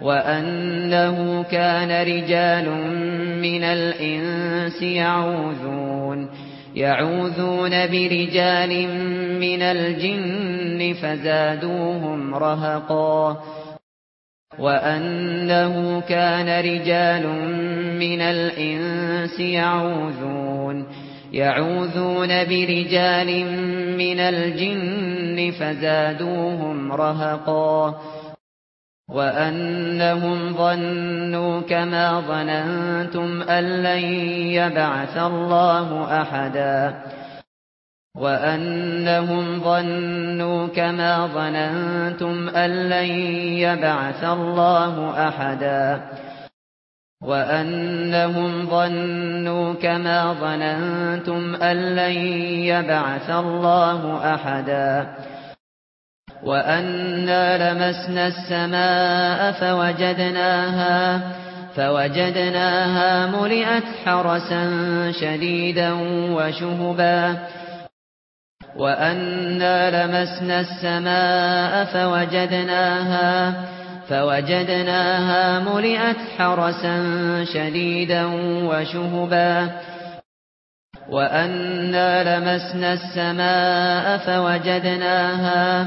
وأنه كان رجال من الإنس يعوذون يعوذون برجال من الجن فزادوهم رهقا وأنه كان رجال من الإنس يعوذون يعوذون برجال من الجن فزادوهم رهقا وأنهم ظنوا كما ظننتم أن لن يبعث الله أحدا وأنهم ظنوا كما ظننتم أن لن يبعث الله أحدا وأنهم ظنوا كما ظننتم أن لن يبعث الله أحدا وأنا لمسنا السماء فوجدناها فوجدناها ملئت حرسا شديدا وشهبا وأنا لمسنا السماء فوجدناها فوجدناها ملئت حرسا شديدا وشهبا وأنا لمسنا السماء فوجدناها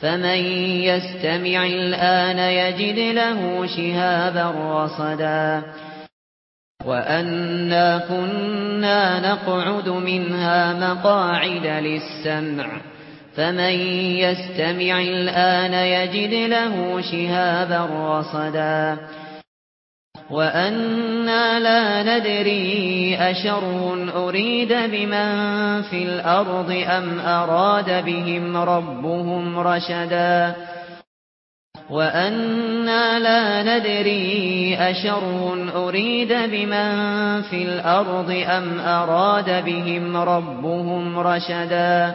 فمن يستمع الآن يجد له شهابا رصدا وأنا كنا نقعد منها مقاعد للسمع فمن يستمع الآن يجد له شهابا رصدا وأنا لا ندري أشر أريد بمن في الأرض أم أراد بهم ربهم رشدا وأنا لا ندري أشر أريد بمن في الأرض أم أراد بهم ربهم رشدا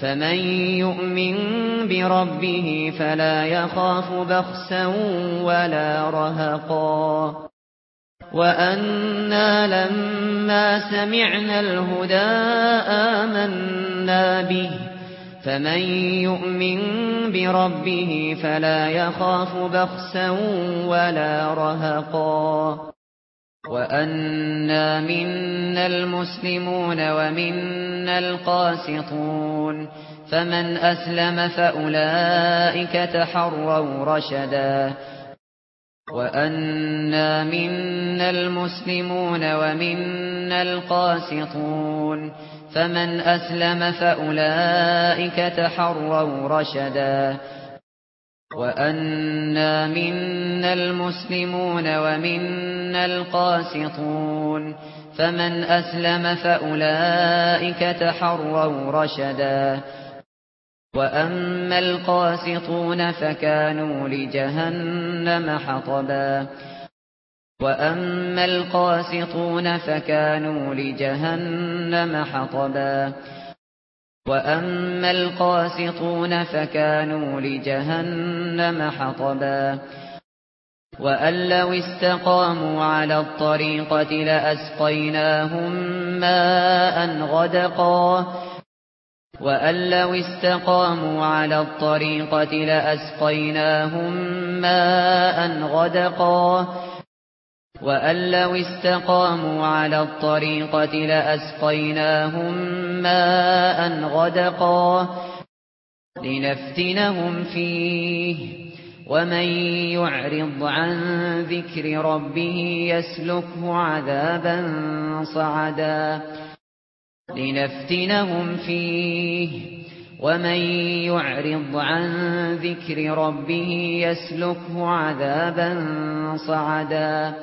فمن يؤمن بربه فلا يخاف بخسا ولا رهقا. وأنا لما سمعنا الهدى آمنا به. فمن يؤمن بربه فلا يخاف بخسا ولا رهقا. وأنا منا المسلمون ومنا القاسطون فمن أسلم فأولئك تحروا رشدا وأنا منا المسلمون ومنا القاسطون فمن أسلم فأولئك تحروا رشدا وأنا منا المسلمون ومنا القاسطون فمن أسلم فأولئك تحروا رشدا وأما القاسطون فكانوا لجهنم حطبا وأما القاسطون فكانوا لجهنم حطبا وأما القاسطون فكانوا لجهنم حطبا وأن لو استقاموا على الطريقة لأسقيناهم ماء غدقا وأن لو استقاموا على الطريقة لأسقيناهم ماء غدقا وأن لو استقاموا على الطريقة لأسقيناهم ماء غدقا لنفتنهم فيه ومن يعرض عن ذكر ربه يسلكه عذابا صعدا لنفتنهم فيه ومن يعرض عن ذكر ربه يسلكه عذابا صعدا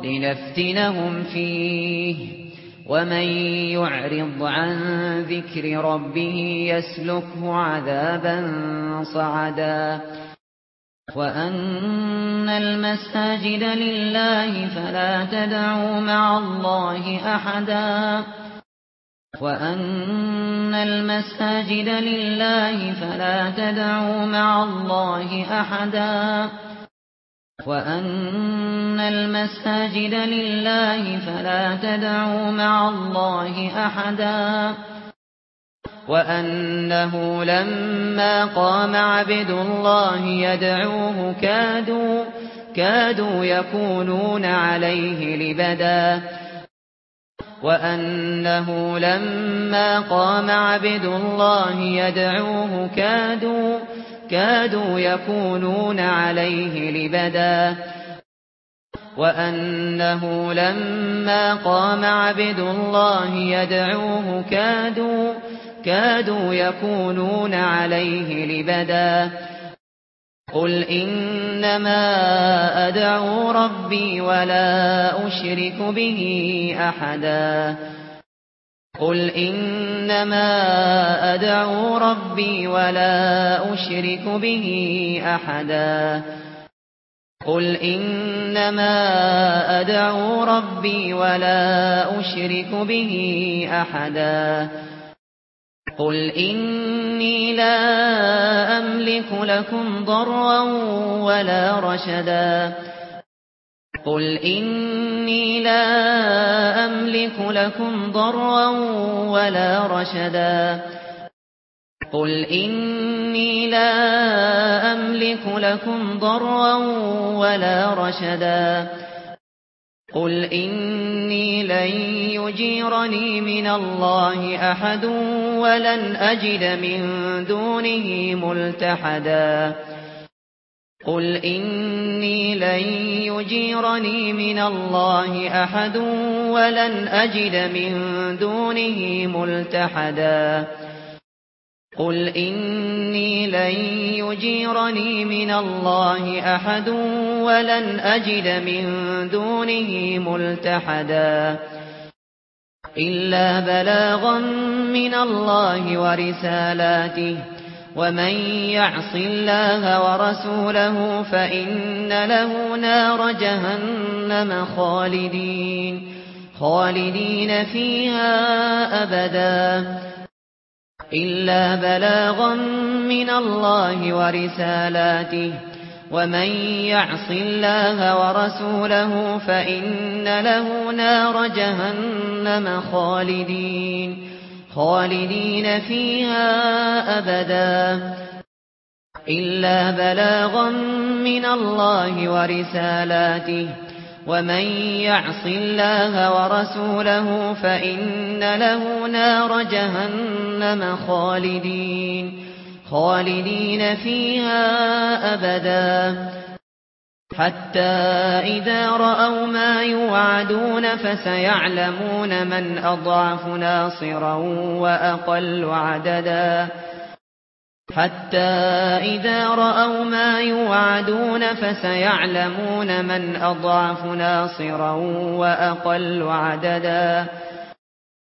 لنفتنهم فيه. ومن يعرض عن ذكر ربه يسلكه عذابا صعدا. وأن المساجد لله فلا تدعوا مع الله أحدا. وأن المساجد لله فلا تدعوا مع الله أحدا. وأن المساجد لله فلا تدعوا مع الله أحدا وأنه لما قام عبد الله يدعوه كادوا كادوا يكونون عليه لبدا وأنه لما قام عبد الله يدعوه كادوا كادوا يكونون عليه لبدا وأنه لما قام عبد الله يدعوه كادوا كادوا يكونون عليه لبدا قل إنما أدعو ربي ولا أشرك به أحدا قل إنما أدعو ربي ولا أشرك به أحدا قل إنما أدعو ربي ولا أشرك به أحدا قل إني لا أملك لكم ضرا ولا رشدا قل إني لا أملك لكم ضرا ولا رشدا. قل إني لا أملك لكم ضرا ولا رشدا. قل إني لن يجيرني من الله أحد ولن أجد من دونه ملتحدا. قل إني لن يجيرني من الله أحد ولن أجد من دونه ملتحدا. قل إني لن يجيرني من الله أحد ولن أجد من دونه ملتحدا. إلا بلاغا من الله ورسالاته. ومن يعص الله ورسوله فإن له نار جهنم خالدين خالدين فيها أبدا إلا بلاغا من الله ورسالاته ومن يعص الله ورسوله فإن له نار جهنم خالدين خالدين فيها أبدا إلا بلاغا من الله ورسالاته ومن يعص الله ورسوله فإن له نار جهنم خالدين خالدين فيها أبدا حتى إذا رأوا ما يوعدون فسيعلمون من أضعف ناصرا وأقل عددا. حتى إذا رأوا ما يوعدون فسيعلمون من أضعف ناصرا وأقل عددا.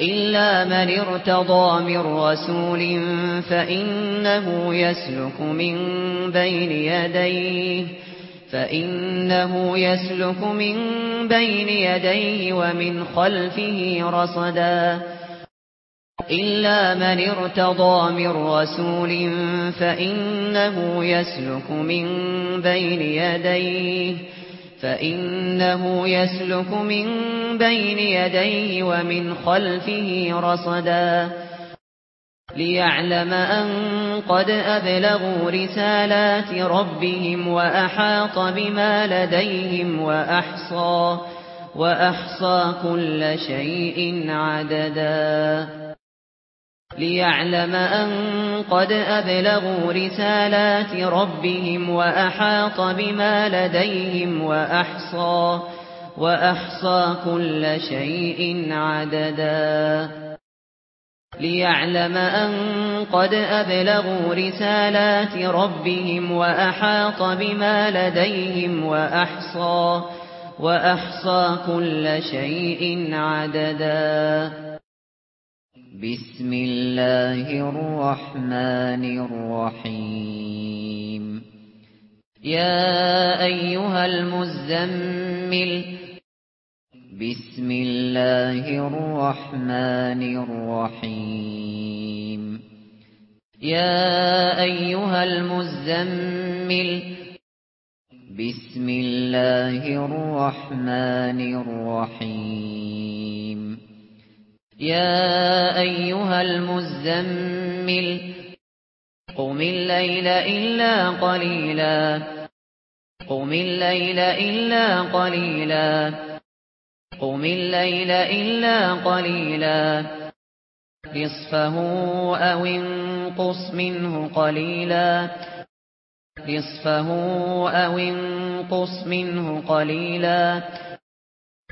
إلا من ارتضى من رسول فإنه يسلك من بين يديه فإنه يسلك من بين يديه ومن خلفه رصدا إلا من ارتضى من رسول فإنه يسلك من بين يديه فإنه يسلك من بين يديه ومن خلفه رصدا ليعلم أن قد أبلغوا رسالات ربهم وأحاط بما لديهم وأحصى وأحصى كل شيء عددا ليعلم أن قد أبلغوا رسالات ربهم وأحاط بما لديهم وأحصى, وأحصى كل شيء عددا ليعلم أن قد أبلغوا رسالات ربهم وأحاط بما لديهم وأحصى, وأحصى كل شيء عددا بسم الله الرحمن الرحيم. يا أيها المزمل، بسم الله الرحمن الرحيم. يا أيها المزمل، بسم الله الرحمن الرحيم. يا أيها المزمل، قم الليل إلا قليلا. قم الليل إلا قليلا. قم الليل إلا قليلا. نصفه أو انقص منه قليلا. نصفه أو انقص منه قليلا.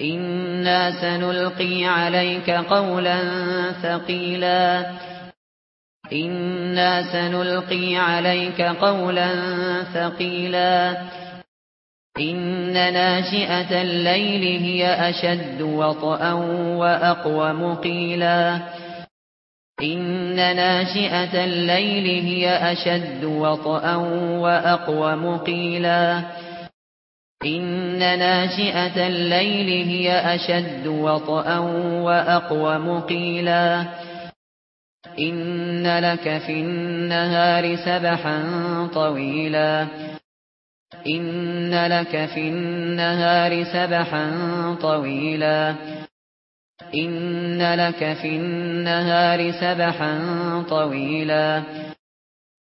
إنا سنلقي عليك قولا ثقيلا إنا سنلقي عليك قولا ثقيلا إن ناشئة الليل هي أشد وطأا وأقوم قيلا إن ناشئة الليل هي أشد وطأا وأقوم قيلا إن ناشئة الليل هي أشد وطأا وأقوم قيلا إن لك في النهار سبحا طويلا إن لك في النهار سبحا طويلا إن لك في النهار سبحا طويلا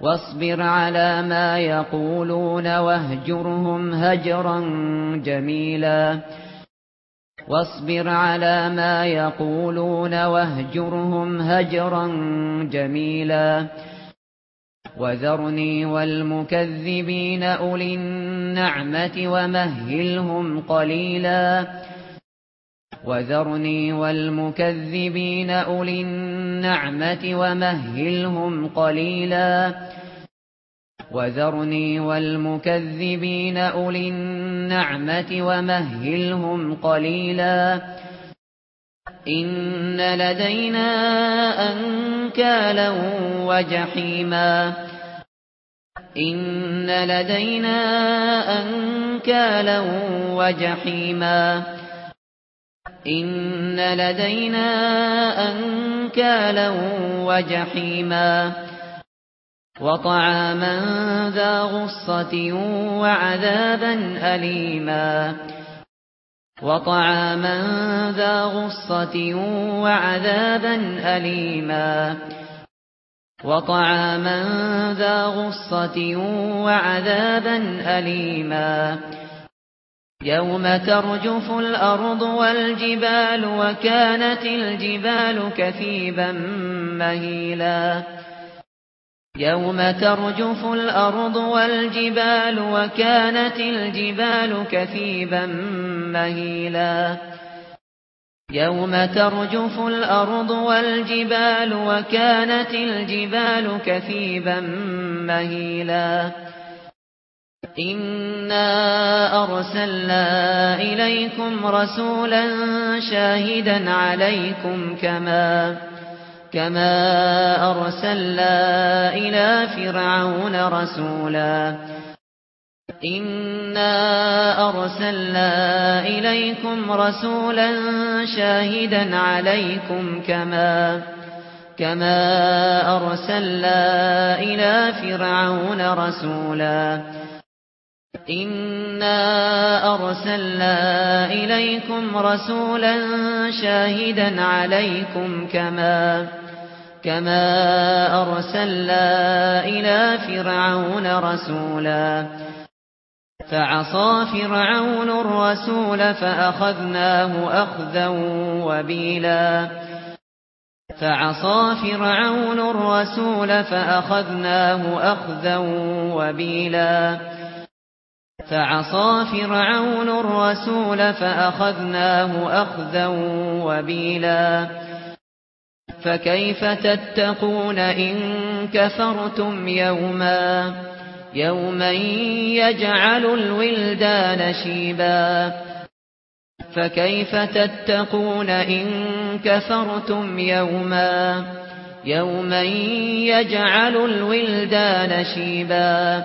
واصبر على ما يقولون واهجرهم هجرا جميلا. واصبر على ما يقولون واهجرهم هجرا جميلا. وذرني والمكذبين أولي النعمة ومهلهم قليلا. وذرني والمكذبين أولي النعمة ومهلهم قليلا وذرني والمكذبين أولي النعمة ومهلهم قليلا إن لدينا أنكالا وجحيما إن لدينا أنكالا وجحيما إن لدينا أنكالا وجحيما وطعاما ذا غصة وعذابا أليما وطعاما ذا غصة وعذابا أليما وطعاما ذا غصة وعذابا أليما يوم ترجف الأرض والجبال وكانت الجبال كثيبا مهيلا يوم ترجف الأرض والجبال وكانت الجبال كثيبا مهيلا يوم ترجف الأرض والجبال وكانت الجبال كثيبا مهيلا إنا أرسلنا إليكم رسولا شاهدا عليكم كما كما أرسلنا إلى فرعون رسولا إنا أرسلنا إليكم رسولا شاهدا عليكم كما كما أرسلنا إلى فرعون رسولا إنا أرسلنا إليكم رسولا شاهدا عليكم كما كما أرسلنا إلى فرعون رسولا فعصى فرعون الرسول فأخذناه أخذا وبيلا فعصى فرعون الرسول فأخذناه أخذا وبيلا فعصى فرعون الرسول فأخذناه أخذا وبيلا. فكيف تتقون إن كفرتم يوما؟ يوما يجعل الولدان شيبا. فكيف تتقون إن كفرتم يوما؟ يوما يجعل الولدان شيبا.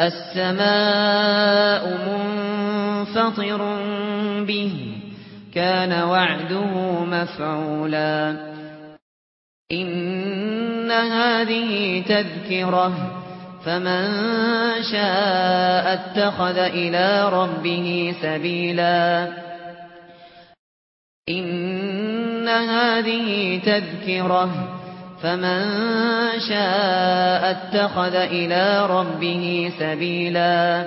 السماء منفطر به، كان وعده مفعولا. إن هذه تذكرة، فمن شاء اتخذ إلى ربه سبيلا. إن هذه تذكرة فمن شاء اتخذ إلى ربه سبيلا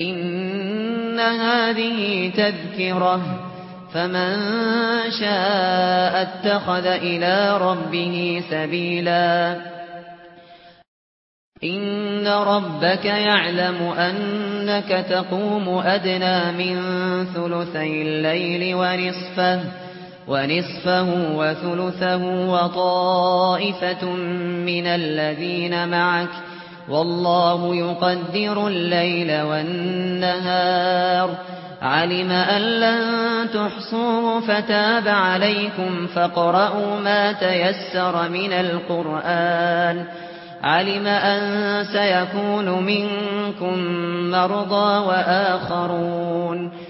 إن هذه تذكرة فمن شاء اتخذ إلى ربه سبيلا إن ربك يعلم أنك تقوم أدنى من ثلثي الليل ونصفه ونصفه وثلثه وطائفة من الذين معك والله يقدر الليل والنهار. علم أن لن تحصوه فتاب عليكم فقرأوا ما تيسر من القرآن. علم أن سيكون منكم مرضى وآخرون.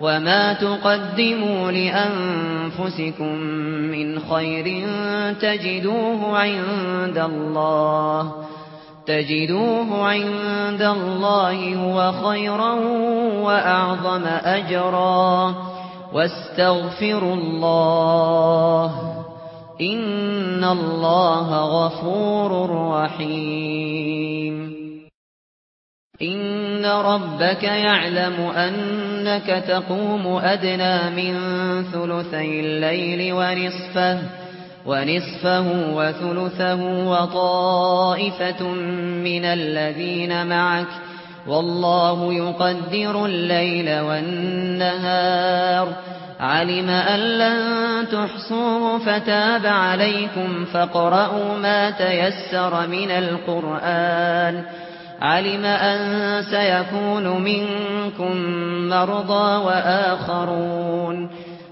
وما تقدموا لأنفسكم من خير تجدوه عند الله تجدوه عند الله هو خيرا وأعظم أجرا واستغفروا الله إن الله غفور رحيم إن ربك يعلم أنك تقوم أدنى من ثلثي الليل ونصفه ونصفه وثلثه وطائفة من الذين معك والله يقدر الليل والنهار علم أن لن تحصوه فتاب عليكم فقرأوا ما تيسر من القرآن علم أن سيكون منكم مرضى وآخرون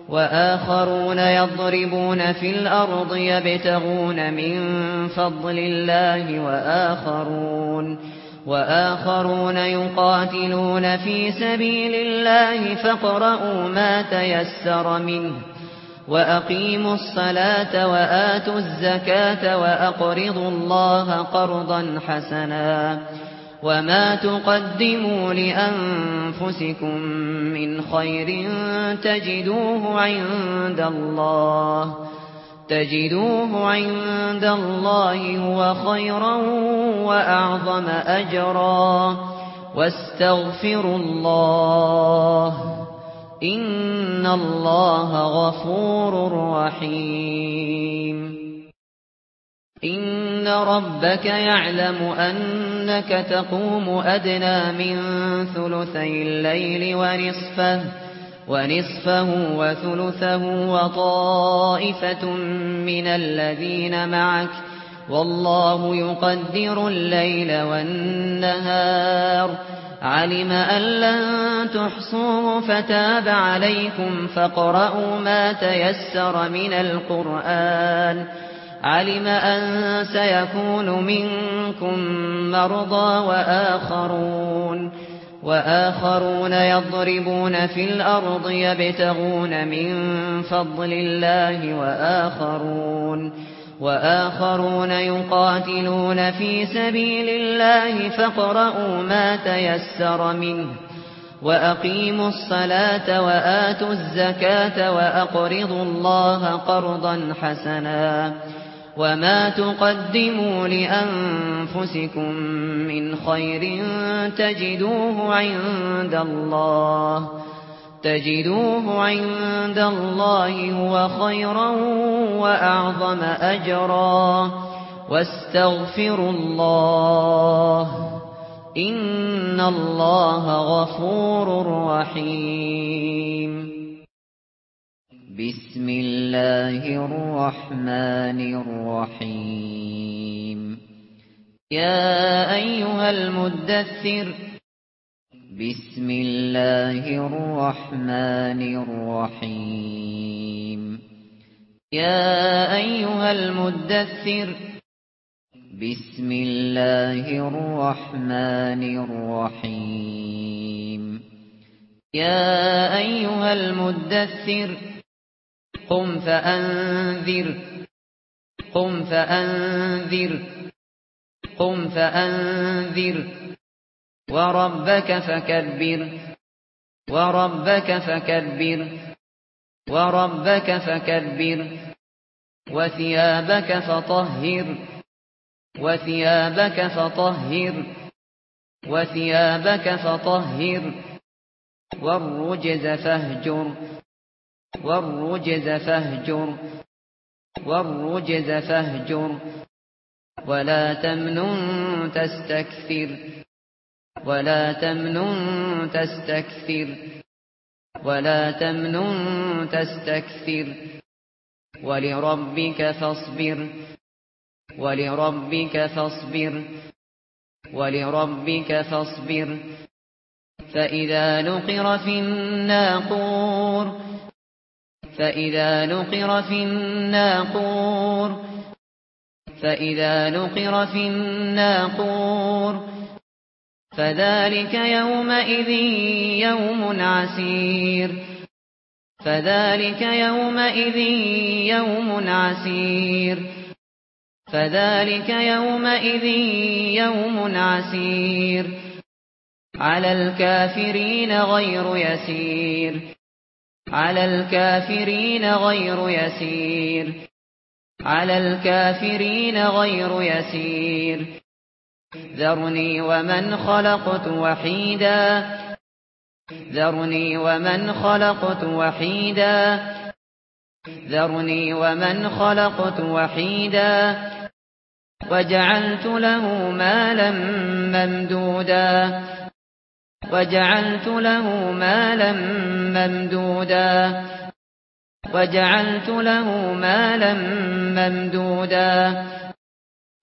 وآخرون يضربون في الأرض يبتغون من فضل الله وآخرون وآخرون يقاتلون في سبيل الله فقرأوا ما تيسر منه وأقيموا الصلاة وآتوا الزكاة وأقرضوا الله قرضا حسنا وما تقدموا لأنفسكم من خير تجدوه عند الله تجدوه عند الله هو خيرا وأعظم أجرا واستغفروا الله إن الله غفور رحيم إن ربك يعلم أنك تقوم أدنى من ثلثي الليل ونصفه ونصفه وثلثه وطائفة من الذين معك والله يقدر الليل والنهار علم أن لن تحصوه فتاب عليكم فقرأوا ما تيسر من القرآن علم أن سيكون منكم مرضى وآخرون وآخرون يضربون في الأرض يبتغون من فضل الله وآخرون وآخرون يقاتلون في سبيل الله فقرأوا ما تيسر منه وأقيموا الصلاة وآتوا الزكاة وأقرضوا الله قرضا حسنا وما تقدموا لأنفسكم من خير تجدوه عند الله تجدوه عند الله هو خيرا وأعظم أجرا واستغفروا الله إن الله غفور رحيم بسم الله الرحمن الرحيم. يا أيها المدثر. بسم الله الرحمن الرحيم. يا أيها المدثر. بسم الله الرحمن الرحيم. يا أيها المدثر. قم فأنذر. قم فأنذر. قم فأنذر. وربك فكبر. وربك فكبر. وربك فكبر. وثيابك فطهر. وثيابك فطهر. وثيابك فطهر. والرجز فاهجر. والرجز فاهجر والرجز فاهجر، ولا تمنن تستكثر، ولا تمنن تستكثر، ولا تمنن تستكثر. ولربك فاصبر ولربك فاصبر ولربك فاصبر. فإذا نقر في الناقور فإذا نقر في الناقور فإذا نقر في الناقور فذلك يومئذ يوم عسير فذلك يومئذ يوم عسير فذلك يومئذ يوم عسير على الكافرين غير يسير على الكافرين غير يسير. على الكافرين غير يسير. ذرني ومن خلقت وحيدا. ذرني ومن خلقت وحيدا. ذرني ومن خلقت وحيدا. وجعلت له مالا ممدودا. وجعلت له مالا ممدودا. وجعلت له مالا ممدودا.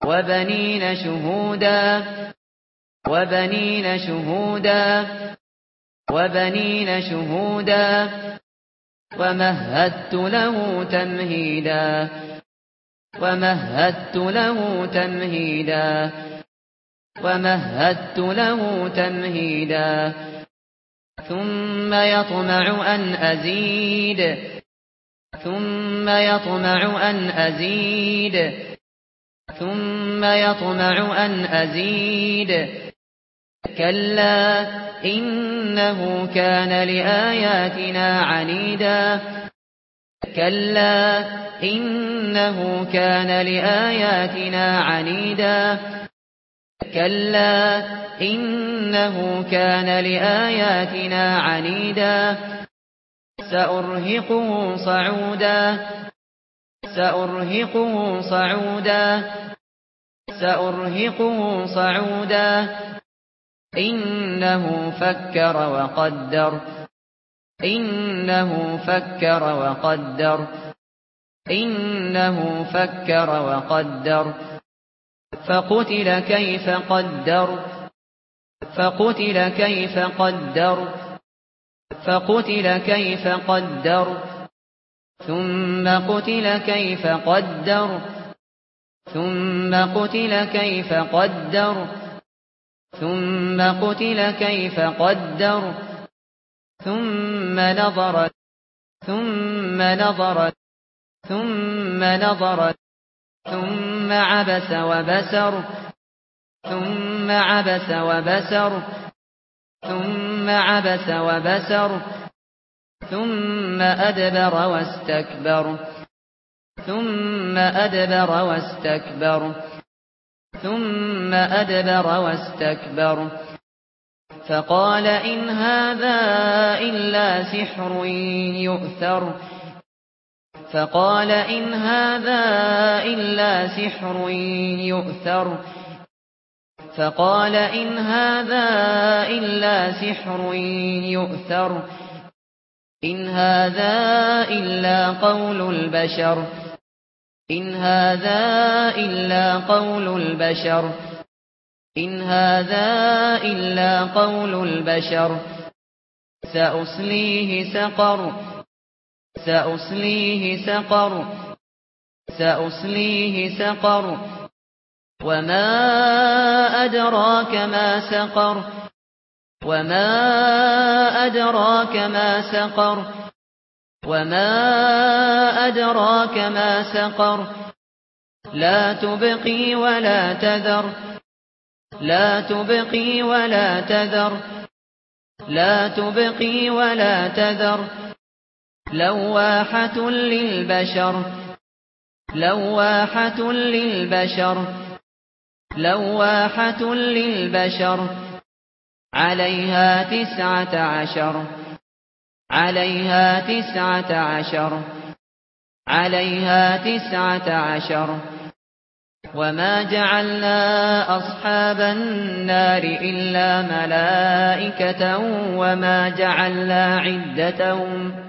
وبنين شهودا. وبنين شهودا. وبنين شهودا. ومهدت له تمهيدا. ومهدت له تمهيدا. ومهدت له تمهيدا. ثم يطمع أن أزيد. ثم يطمع أن أزيد. ثم يطمع أن أزيد. كلا إنه كان لآياتنا عنيدا. كلا إنه كان لآياتنا عنيدا. كلا، إنه كان لآياتنا عنيدا. سأرهقه صعودا. سأرهقه صعودا. سأرهقه صعودا. إنه فكر وقدر. إنه فكر وقدر. إنه فكر وقدر. فقتل كيف قدر فقتل كيف قدر فقتل كيف قدر ثم قتل كيف قدر ثم قتل كيف قدر ثم قتل كيف قدر ثم نظر ثم نظر ثم نظر ثم عبس وبسر. ثم عبس وبسر. ثم عبس وبسر. ثم أدبر واستكبر. ثم أدبر واستكبر. ثم أدبر واستكبر. فقال إن هذا إلا سحر يؤثر. فقال إن هذا إلا سحر يؤثر. فقال إن هذا إلا سحر يؤثر. إن هذا إلا قول البشر. إن هذا إلا قول البشر. إن هذا إلا قول البشر. سأصليه سقر. سأصليه سقر. سأصليه سقر. وما أدراك ما سقر. وما أدراك ما سقر. وما أدراك ما سقر. لا تبقي ولا تذر. لا تبقي ولا تذر. لا تبقي ولا تذر. لواحة للبشر لواحة للبشر لواحة للبشر. عليها تسعة عشر، عليها تسعة عشر، عليها تسعة عشر. وما جعلنا أصحاب النار إلا ملائكة، وما جعلنا عدتهم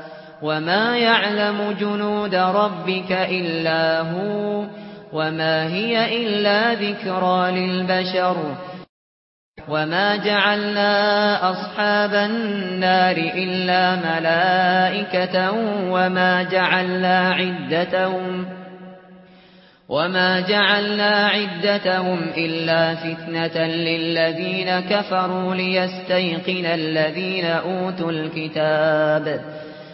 وما يعلم جنود ربك إلا هو وما هي إلا ذكرى للبشر وما جعلنا أصحاب النار إلا ملائكة وما جعلنا عدتهم وما جعلنا عدتهم إلا فتنة للذين كفروا ليستيقن الذين أوتوا الكتاب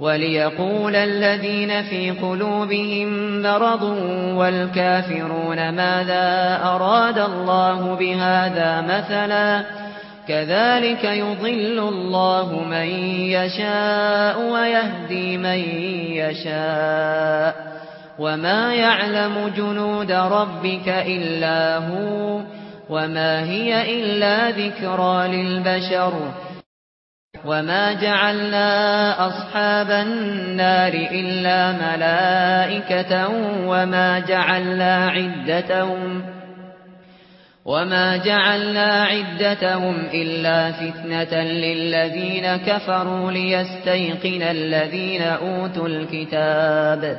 وليقول الذين في قلوبهم مرض والكافرون ماذا أراد الله بهذا مثلا كذلك يضل الله من يشاء ويهدي من يشاء وما يعلم جنود ربك إلا هو وما هي إلا ذكرى للبشر وما جعلنا أصحاب النار إلا ملائكة وما جعلنا عدتهم وما جعلنا عدتهم إلا فتنة للذين كفروا ليستيقن الذين أوتوا الكتاب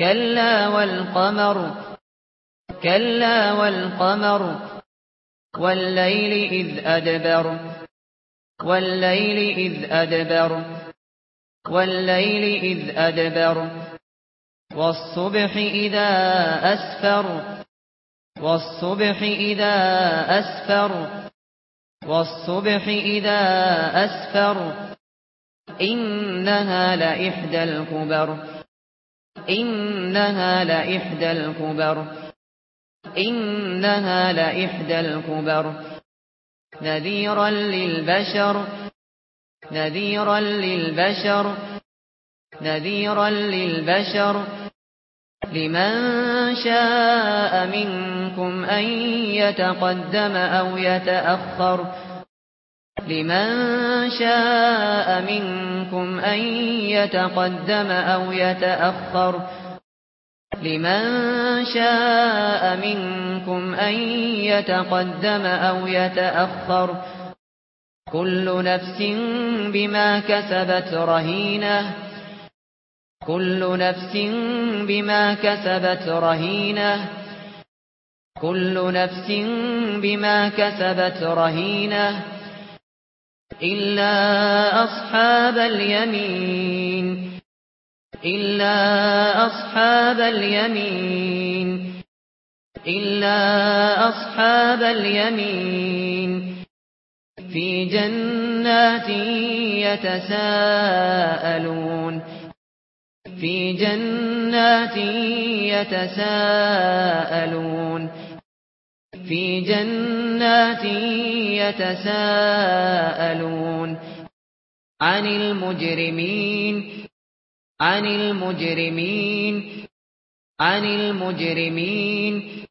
كلا والقمر كلا والقمر، والليل إذ أدبر، والليل إذ أدبر، والليل إذ أدبر، والصبح إذا أسفر، والصبح إذا أسفر، والصبح إذا أسفر، إنها لإحدى الكبر. إنها لإحدى الكبر. إنها لإحدى الكبر. نذيرا للبشر. نذيرا للبشر. نذيرا للبشر. لمن شاء منكم أن يتقدم أو يتأخر. لمن شاء منكم أن يتقدم أو يتأخر. لمن شاء منكم أن يتقدم أو يتأخر. كل نفس بما كسبت رهينة. كل نفس بما كسبت رهينة. كل نفس بما كسبت رهينة. إلا أصحاب اليمين إلا أصحاب اليمين إلا أصحاب اليمين في جنات يتساءلون في جنات يتساءلون في جنات يتساءلون عن المجرمين عن المجرمين عن المجرمين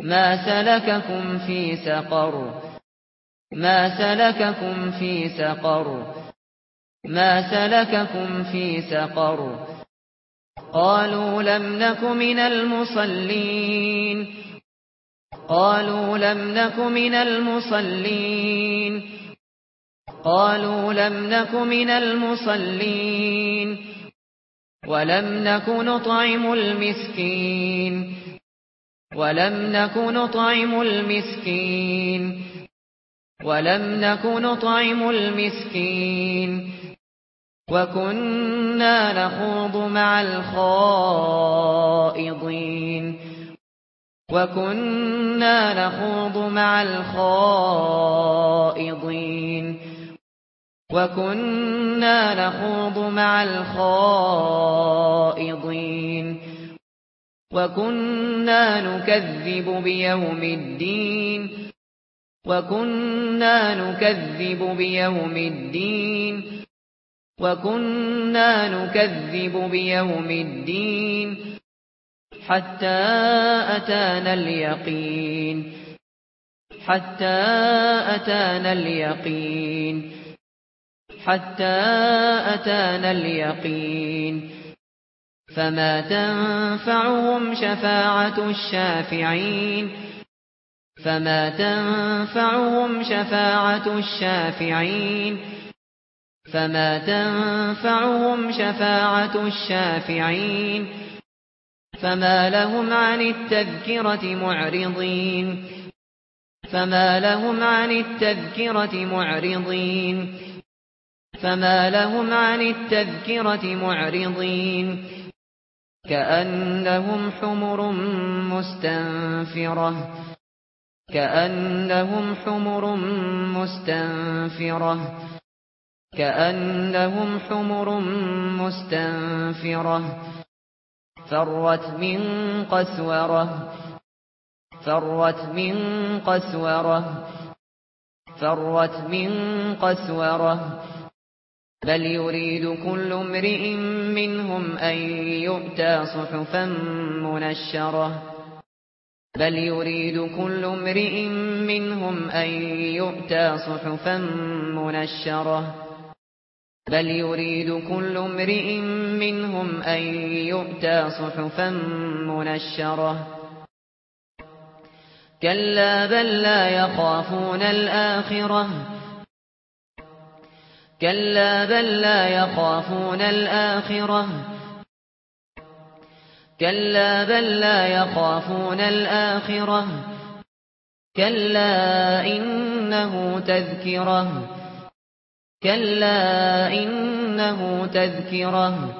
ما سلككم في سقر ما سلككم في سقر ما سلككم في سقر قالوا لم نك من المصلين قالوا لم نك من المصلين. قالوا لم نك من المصلين. ولم نك نطعم المسكين. ولم نك نطعم المسكين. ولم نك نطعم المسكين. وكنا نخوض مع الخائضين. وكنا نخوض مع الخائضين وكنا نخوض مع الخائضين وكنا نكذب بيوم الدين وكنا نكذب بيوم الدين وكنا نكذب بيوم الدين حتى أتانا اليقين. حتى أتانا اليقين. حتى أتانا اليقين. فما تنفعهم شفاعة الشافعين. فما تنفعهم شفاعة الشافعين. فما تنفعهم شفاعة الشافعين. فما لهم عن التذكرة معرضين. فما لهم عن التذكرة معرضين. فما لهم عن التذكرة معرضين. كأنهم حمر مستنفرة. كأنهم حمر مستنفرة. كأنهم حمر مستنفرة. فرت من قسورة. فرت من قسورة. فرت من قسورة. بل يريد كل امرئ منهم أن يؤتى صحفا منشرة. بل يريد كل امرئ منهم أن يؤتى صحفا منشرة. بل يريد كل امرئ منهم أن يؤتى صحفا منشرة. كلا بل لا يخافون الآخرة. كلا بل لا يخافون الآخرة. كلا بل لا يخافون الآخرة. كلا إنه تذكرة. كلا إنه تذكرة.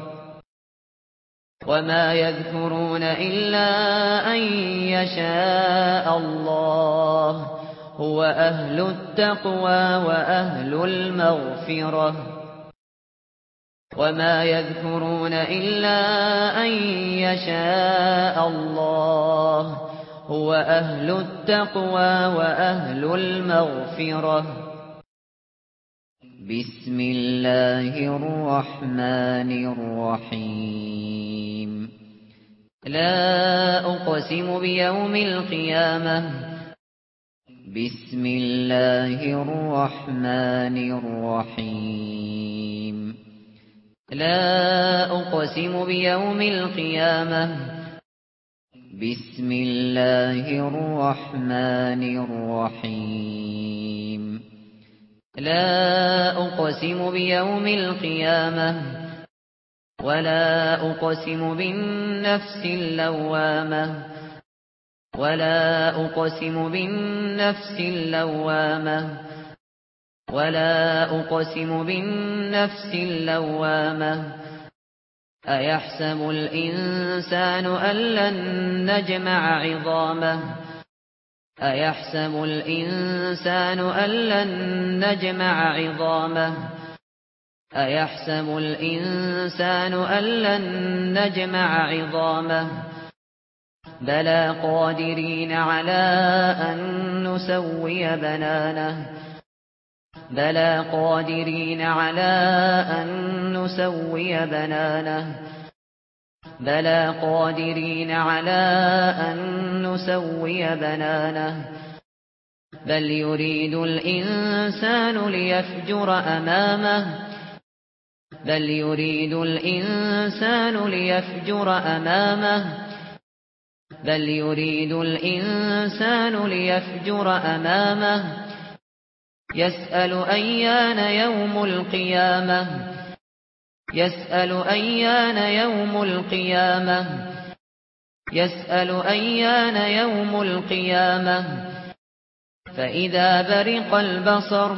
وما يذكرون إلا أن يشاء الله هو أهل التقوى وأهل المغفرة وما يذكرون إلا أن يشاء الله هو أهل التقوى وأهل المغفرة بسم الله الرحمن الرحيم لا أقسم بيوم القيامة. بسم الله الرحمن الرحيم. لا أقسم بيوم القيامة. بسم الله الرحمن الرحيم. لا أقسم بيوم القيامة. ولا أقسم بالنفس اللوامة. ولا أقسم بالنفس اللوامة. ولا أقسم بالنفس اللوامة. أيحسب الإنسان أن لن نجمع عظامه؟ أيحسب الإنسان أن لن نجمع عظامه؟ أيحسب الإنسان أن لن نجمع عظامه بلى قادرين على أن نسوي بنانه بلى قادرين على أن نسوي بنانه بلى قادرين على أن نسوي بنانه بل يريد الإنسان ليفجر أمامه بل يريد الإنسان ليفجر أمامه بل يريد الإنسان ليفجر أمامه يسأل أيان يوم القيامة يسأل أيان يوم القيامة يسأل أيان يوم القيامة فإذا برق البصر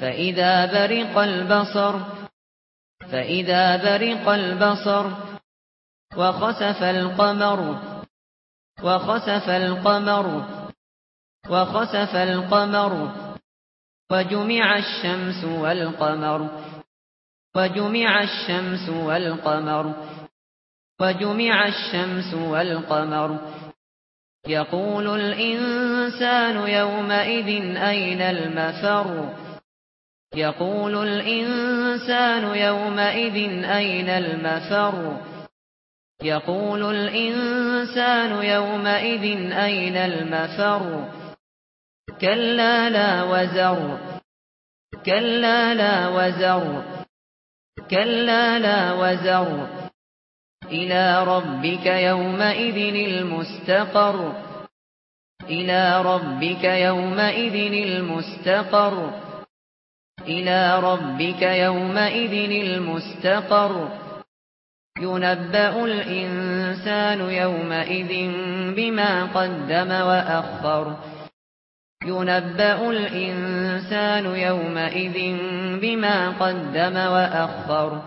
فإذا برق البصر فإذا برق البصر وخسف القمر وخسف القمر وخسف القمر وجمع الشمس والقمر وجمع الشمس والقمر وجمع الشمس والقمر يقول الإنسان يومئذ أين المفر يقول الإنسان يومئذ أين المفر؟ يقول الإنسان يومئذ أين المفر؟ كلا لا وزر. كلا لا وزر. كلا لا وزر. إلى ربك يومئذ المستقر. إلى ربك يومئذ المستقر. إلى ربك يومئذ المستقر. ينبأ الإنسان يومئذ بما قدم وأخر. ينبأ الإنسان يومئذ بما قدم وأخر.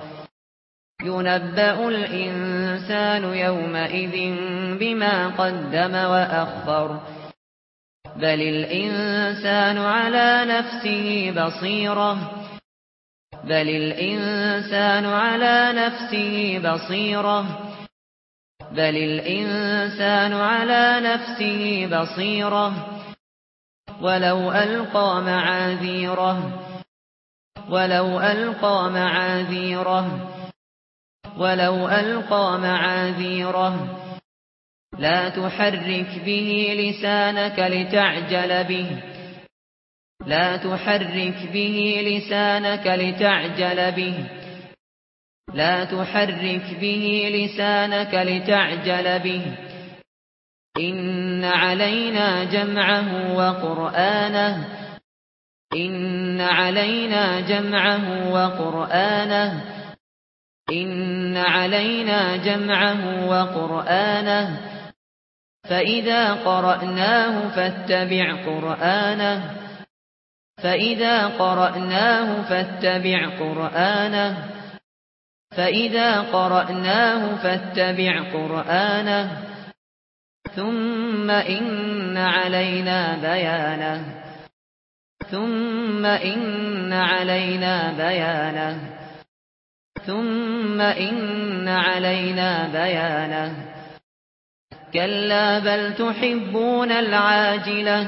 ينبأ الإنسان يومئذ بما قدم وأخر. بل الإنسان على نفسه بصيرة بل الإنسان على نفسه بصيرة بل الإنسان على نفسه بصيرة ولو ألقى معاذيره ولو ألقى معاذيره ولو ألقى معاذيره لا تحرك به لسانك لتعجل به. لا تحرك به لسانك لتعجل به. لا تحرك به لسانك لتعجل به. إن علينا جمعه وقرآنه. إن علينا جمعه وقرآنه. إن علينا جمعه وقرآنه. فإذا قرأناه فاتبع قرآنه فإذا قرأناه فاتبع قرآنه فإذا قرأناه فاتبع قرآنه ثم إن علينا بيانه ثم إن علينا بيانه ثم إن علينا بيانه كلا بل تحبون العاجلة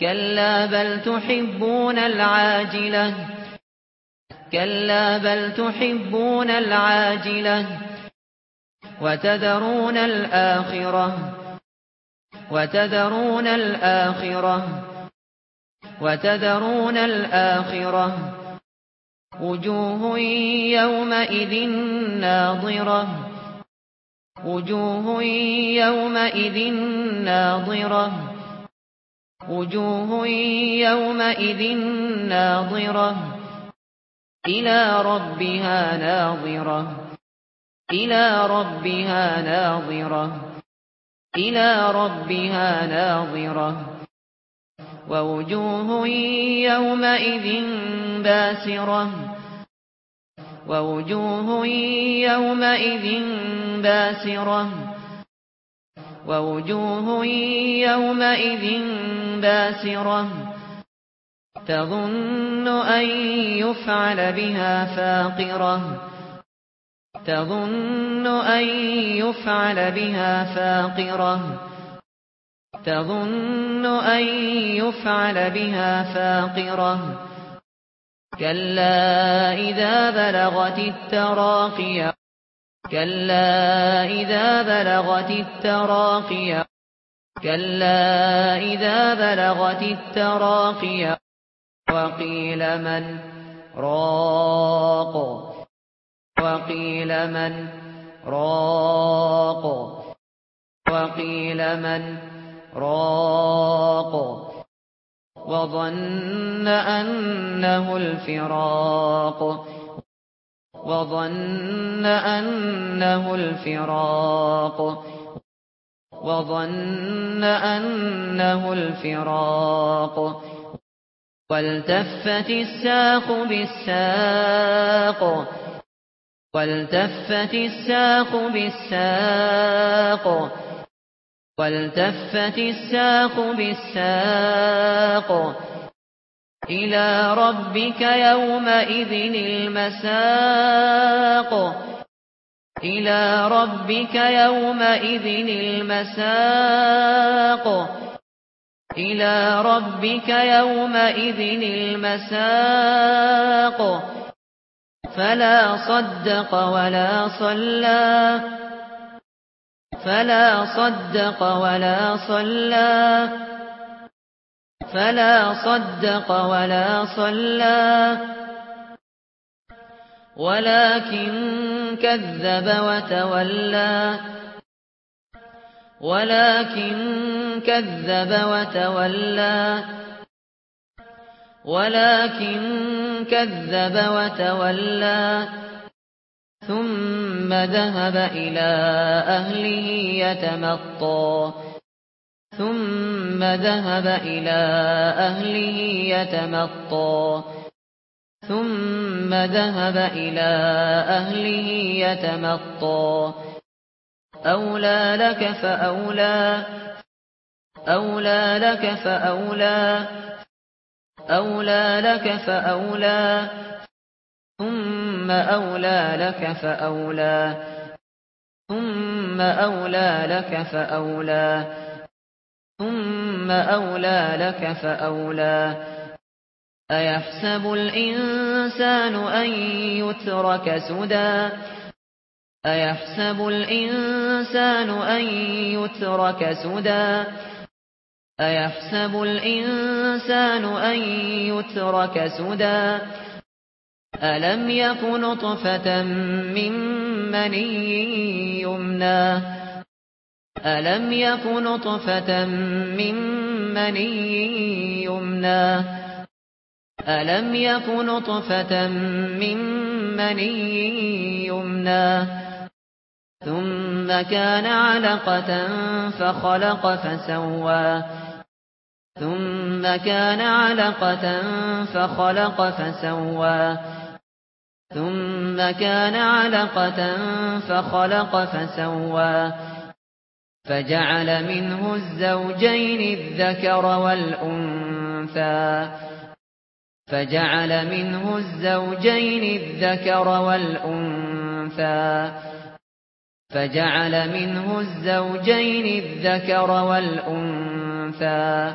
كلا بل تحبون العاجلة كلا بل تحبون العاجلة وتذرون الآخرة وتذرون الآخرة وتذرون الآخرة وجوه يومئذ ناظرة وجوه يومئذ ناظرة. وجوه يومئذ ناظرة. إلى ربها ناظرة. إلى ربها ناظرة. إلى ربها ناظرة. ووجوه يومئذ باسرة. ووجوه يومئذ باسرة. ووجوه يومئذ باسرة. تظن أن يفعل بها فاقرة. تظن أن يفعل بها فاقرة. تظن أن يفعل بها فاقرة. كلا إذا بلغت التراقي كلا إذا بلغت التراقي كلا إذا بلغت التراقي وقيل من راق وقيل من راق وقيل من راق وظن أنه الفراق وظن أنه الفراق وظن أنه الفراق والتفت الساق بالساق والتفت الساق بالساق والتفت الساق بالساق إلى ربك يومئذ المساق إلى ربك يومئذ المساق إلى ربك يومئذ المساق فلا صدق ولا صلى فلا صدق ولا صلى. فلا صدق ولا صلى. ولكن كذب وتولى. ولكن كذب وتولى. ولكن كذب وتولى. ثم ذهب إلى أهله يتمطى. ثم ذهب إلى أهله يتمطى. ثم ذهب إلى أهله يتمطى. أولى لك فأولى. أولى لك فأولى. أولى لك فأولى. ثم أولى لك فأولى. ثم أولى لك فأولى. ثم أولى لك فأولى. أيحسب الإنسان أن يترك سدى؟ أيحسب الإنسان أن يترك سدى؟ أيحسب الإنسان أن يترك سدى؟ ألم يكن طفة من مني يمنى ألم يكن طفة من مني يمنى ألم يكن طفة من مني يمنى ثم كان علقة فخلق فسوى ثم كان علقة فخلق فسوى ثم كان علقة فخلق فسوى فجعل منه الزوجين الذكر والأنثى فجعل منه الزوجين الذكر والأنثى فجعل منه الزوجين الذكر والأنثى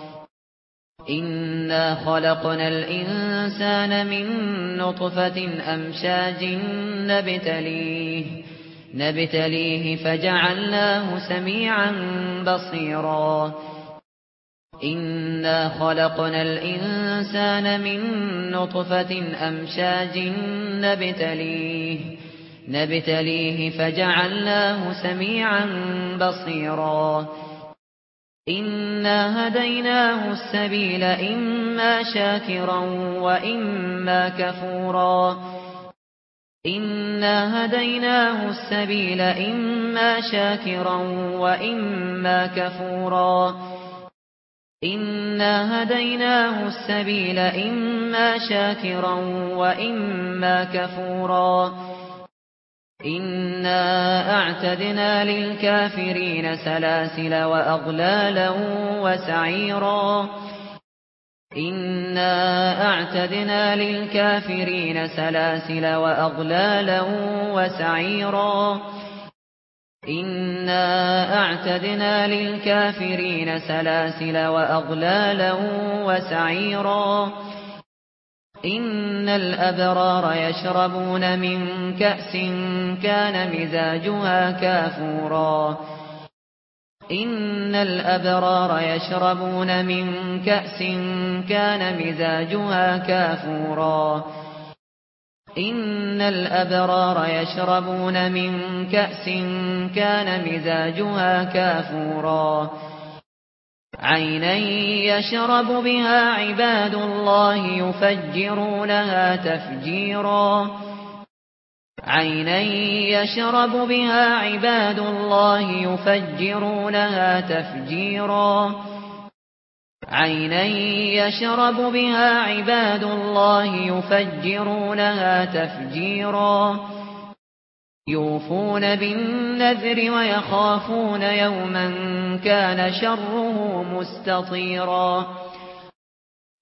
إنا خلقنا الإنسان من نطفة أمشاج نبتليه نبتليه فجعلناه سميعا بصيرا. إنا خلقنا الإنسان من نطفة أمشاج نبتليه نبتليه فجعلناه سميعا بصيرا. إنا هديناه السبيل إما شاكرا وإما كفورا. إنا هديناه السبيل إما شاكرا وإما كفورا. إنا هديناه السبيل إما شاكرا وإما كفورا. إنا أعتدنا للكافرين سلاسل وأغلالا وسعيرا إنا أعتدنا للكافرين سلاسل وأغلالا وسعيرا إنا أعتدنا للكافرين سلاسل وأغلالا وسعيرا إن الأبرار يشربون من كأس كان مزاجها كافورا. إن الأبرار يشربون من كأس كان مزاجها كافورا. ان الابرار يشربون من كأس كان مزاجها كافورا. عينا يشرب بها عباد الله يفجرونها تفجيرا. عينا يشرب بها عباد الله يفجرونها تفجيرا. عينا يشرب بها عباد الله يفجرونها تفجيرا. يوفون بالنذر ويخافون يوما كان شره مستطيرا.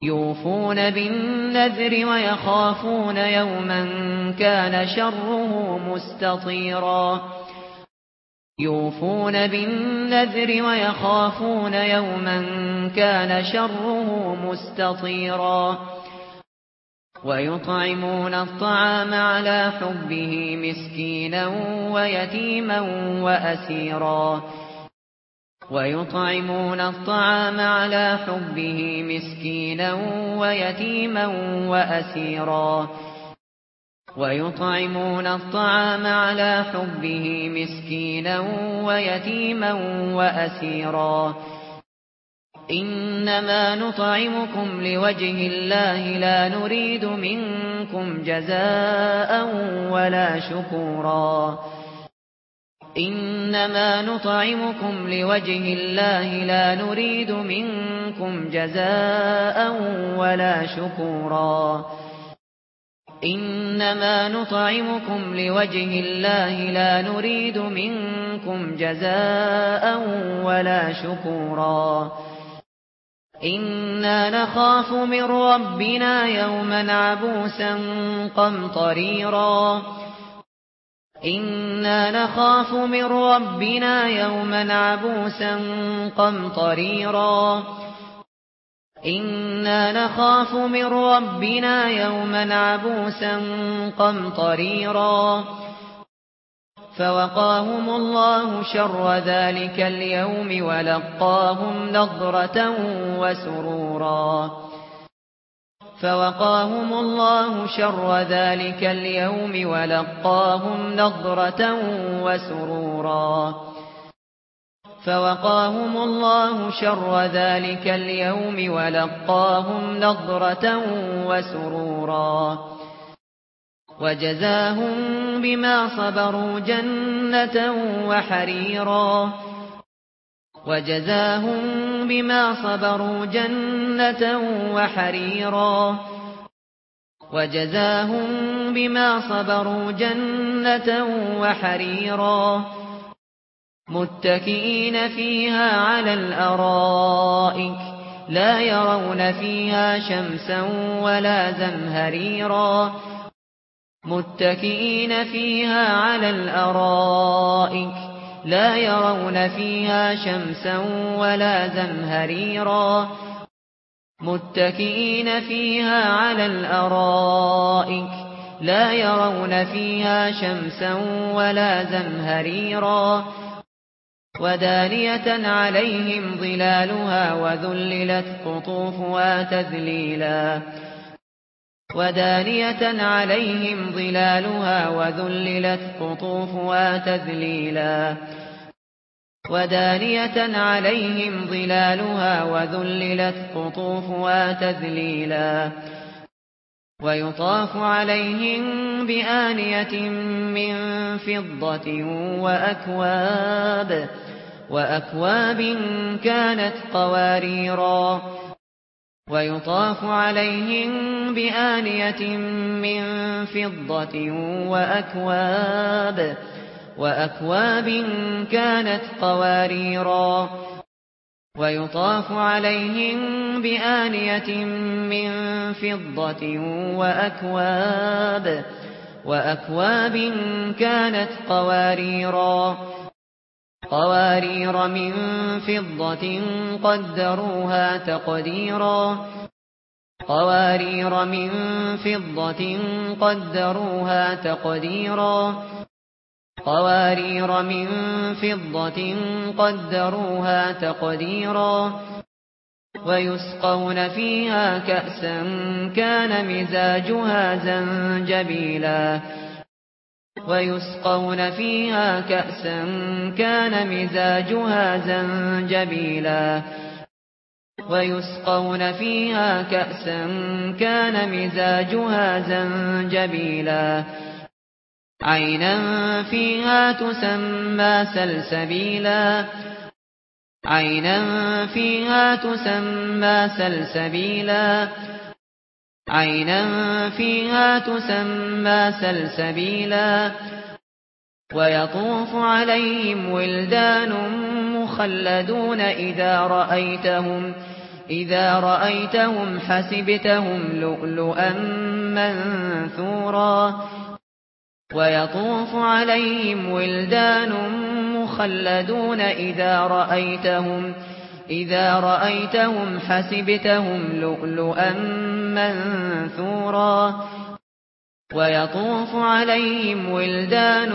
يوفون بالنذر ويخافون يوما كان شره مستطيرا. يوفون بالنذر ويخافون يوما كان شره مستطيرا. ويطعمون الطعام على حبه مسكينا ويتيما وأسيرا ويطعمون الطعام على حبه مسكينا ويتيما وأسيرا ويطعمون الطعام على حبه مسكينا ويتيما وأسيرا إنما نطعمكم لوجه الله لا نريد منكم جزاء ولا شكورا. إنما نطعمكم لوجه الله لا نريد منكم جزاء ولا شكورا. إنما نطعمكم لوجه الله لا نريد منكم جزاء ولا شكورا. إنا نخاف من ربنا يوما عبوسا قمطريرا إنا نخاف من ربنا يوما عبوسا قمطريرا إنا نخاف من ربنا يوما عبوسا قمطريرا فوقاهم الله شر ذلك اليوم ولقاهم نظرة وسرورا. فوقاهم الله شر ذلك اليوم ولقاهم نظرة وسرورا. فوقاهم الله شر ذلك اليوم ولقاهم نظرة وسرورا. وجزاهم بما صبروا جنة وحريرا. وجزاهم بما صبروا جنة وحريرا. وجزاهم بما صبروا جنة وحريرا. متكئين فيها على الأرائك. لا يرون فيها شمسا ولا زمهريرا. متكئين فيها على الأرائك، لا يرون فيها شمسا ولا زمهريرا. متكئين فيها على الأرائك، لا يرون فيها شمسا ولا زمهريرا. ودانية عليهم ظلالها وذللت قطوفها تذليلا. ودانية عليهم ظلالها وذللت قطوفها تذليلا ودانية عليهم ظلالها وذللت قطوفها تذليلا ويطاف عليهم بآنية من فضة وأكواب وأكواب كانت قواريرا ويطاف عليهم بآنية من فضة وأكواب وأكواب كانت قواريرا ويطاف عليهم بآنية من فضة وأكواب وأكواب كانت قواريرا قوارير من فضة قدروها تقديرا. قوارير من فضة قدروها تقديرا. قوارير من فضة قدروها تقديرا. ويسقون فيها كأسا كان مزاجها زنجبيلا. ويسقون فيها كأسا كان مزاجها زنجبيلا. ويسقون فيها كأسا كان مزاجها زنجبيلا. عينا فيها تسمى سلسبيلا. عينا فيها تسمى سلسبيلا. عينا فيها تسمى سلسبيلا ويطوف عليهم ولدان مخلدون إذا رأيتهم إذا رأيتهم حسبتهم لؤلؤا منثورا ويطوف عليهم ولدان مخلدون إذا رأيتهم حسبتهم إذا رأيتهم حسبتهم لؤلؤا منثورا ويطوف عليهم ولدان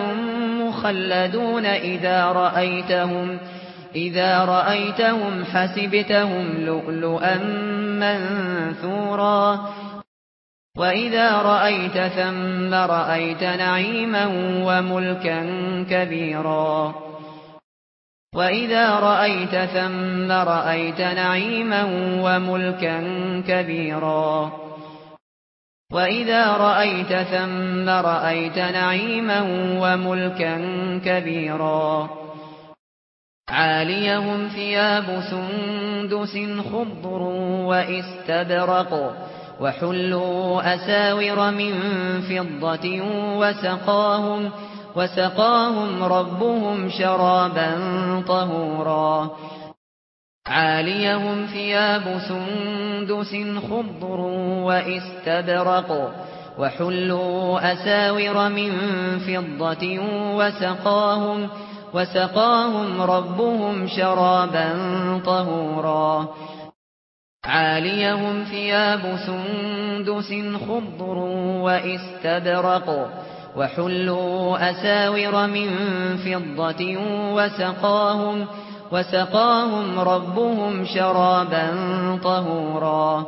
مخلدون إذا رأيتهم إذا رأيتهم حسبتهم لؤلؤا منثورا وَإِذَا رَأَيْتَ ثَمَّ رَأَيْتَ نَعِيمًا وَمُلْكًا كَبِيرًا وَإِذَا رَأَيْتَ ثَمَّ رَأَيْتَ نَعِيمًا وَمُلْكًا كَبِيرًا. وَإِذَا رَأَيْتَ ثَمَّ رَأَيْتَ نَعِيمًا وَمُلْكًا كَبِيرًا. عَالِيَهُمْ ثِيَابُ سُندُسٍ خُضْرٌ وَإِسْتَبْرَقٌ وحلوا أساور من فضة وسقاهم, وسقاهم ربهم شرابا طهورا. عاليهم ثياب سندس خضر وإستبرق وحلوا أساور من فضة وسقاهم, وسقاهم ربهم شرابا طهورا. عاليهم ثياب سندس خضر وإستبرق وحلوا أساور من فضة وسقاهم, وسقاهم ربهم شرابا طهورا.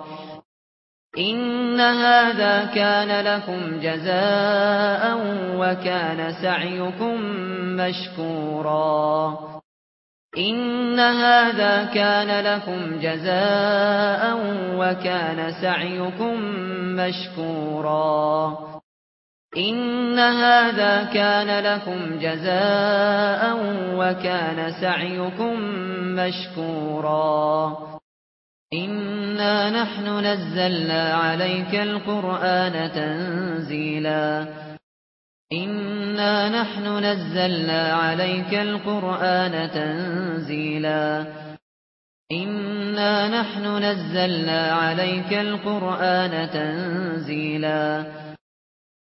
إن هذا كان لكم جزاء وكان سعيكم مشكورا. إن هذا كان لكم جزاء وكان سعيكم مشكورا. إن هذا كان لكم جزاء وكان سعيكم مشكورا إنا نحن نزلنا عليك القرآن تنزيلا إنا نحن نزلنا عليك القرآن تنزيلا إنا نحن نزلنا عليك القرآن تنزيلا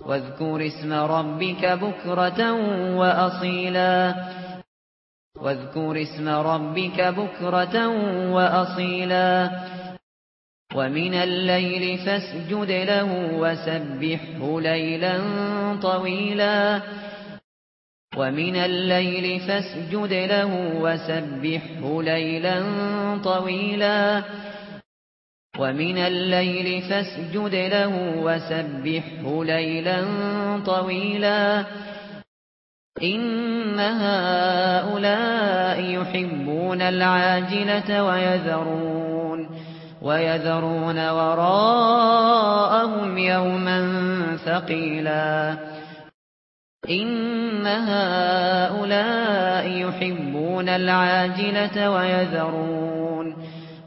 واذكر اسم ربك بكرة وأصيلا. واذكر اسم ربك بكرة وأصيلا. ومن الليل فاسجد له وسبحه ليلا طويلا. ومن الليل فاسجد له وسبحه ليلا طويلا. ومن الليل فاسجد له وسبحه ليلا طويلا إن هؤلاء يحبون العاجلة ويذرون ويذرون وراءهم يوما ثقيلا إن هؤلاء يحبون العاجلة ويذرون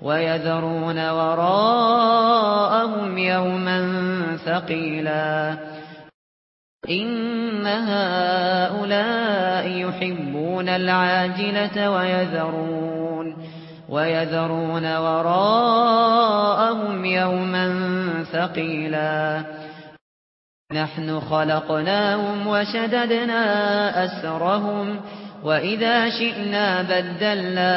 ويذرون وراءهم يوما ثقيلا. إن هؤلاء يحبون العاجلة ويذرون ويذرون وراءهم يوما ثقيلا. نحن خلقناهم وشددنا أسرهم وإذا شئنا بدلنا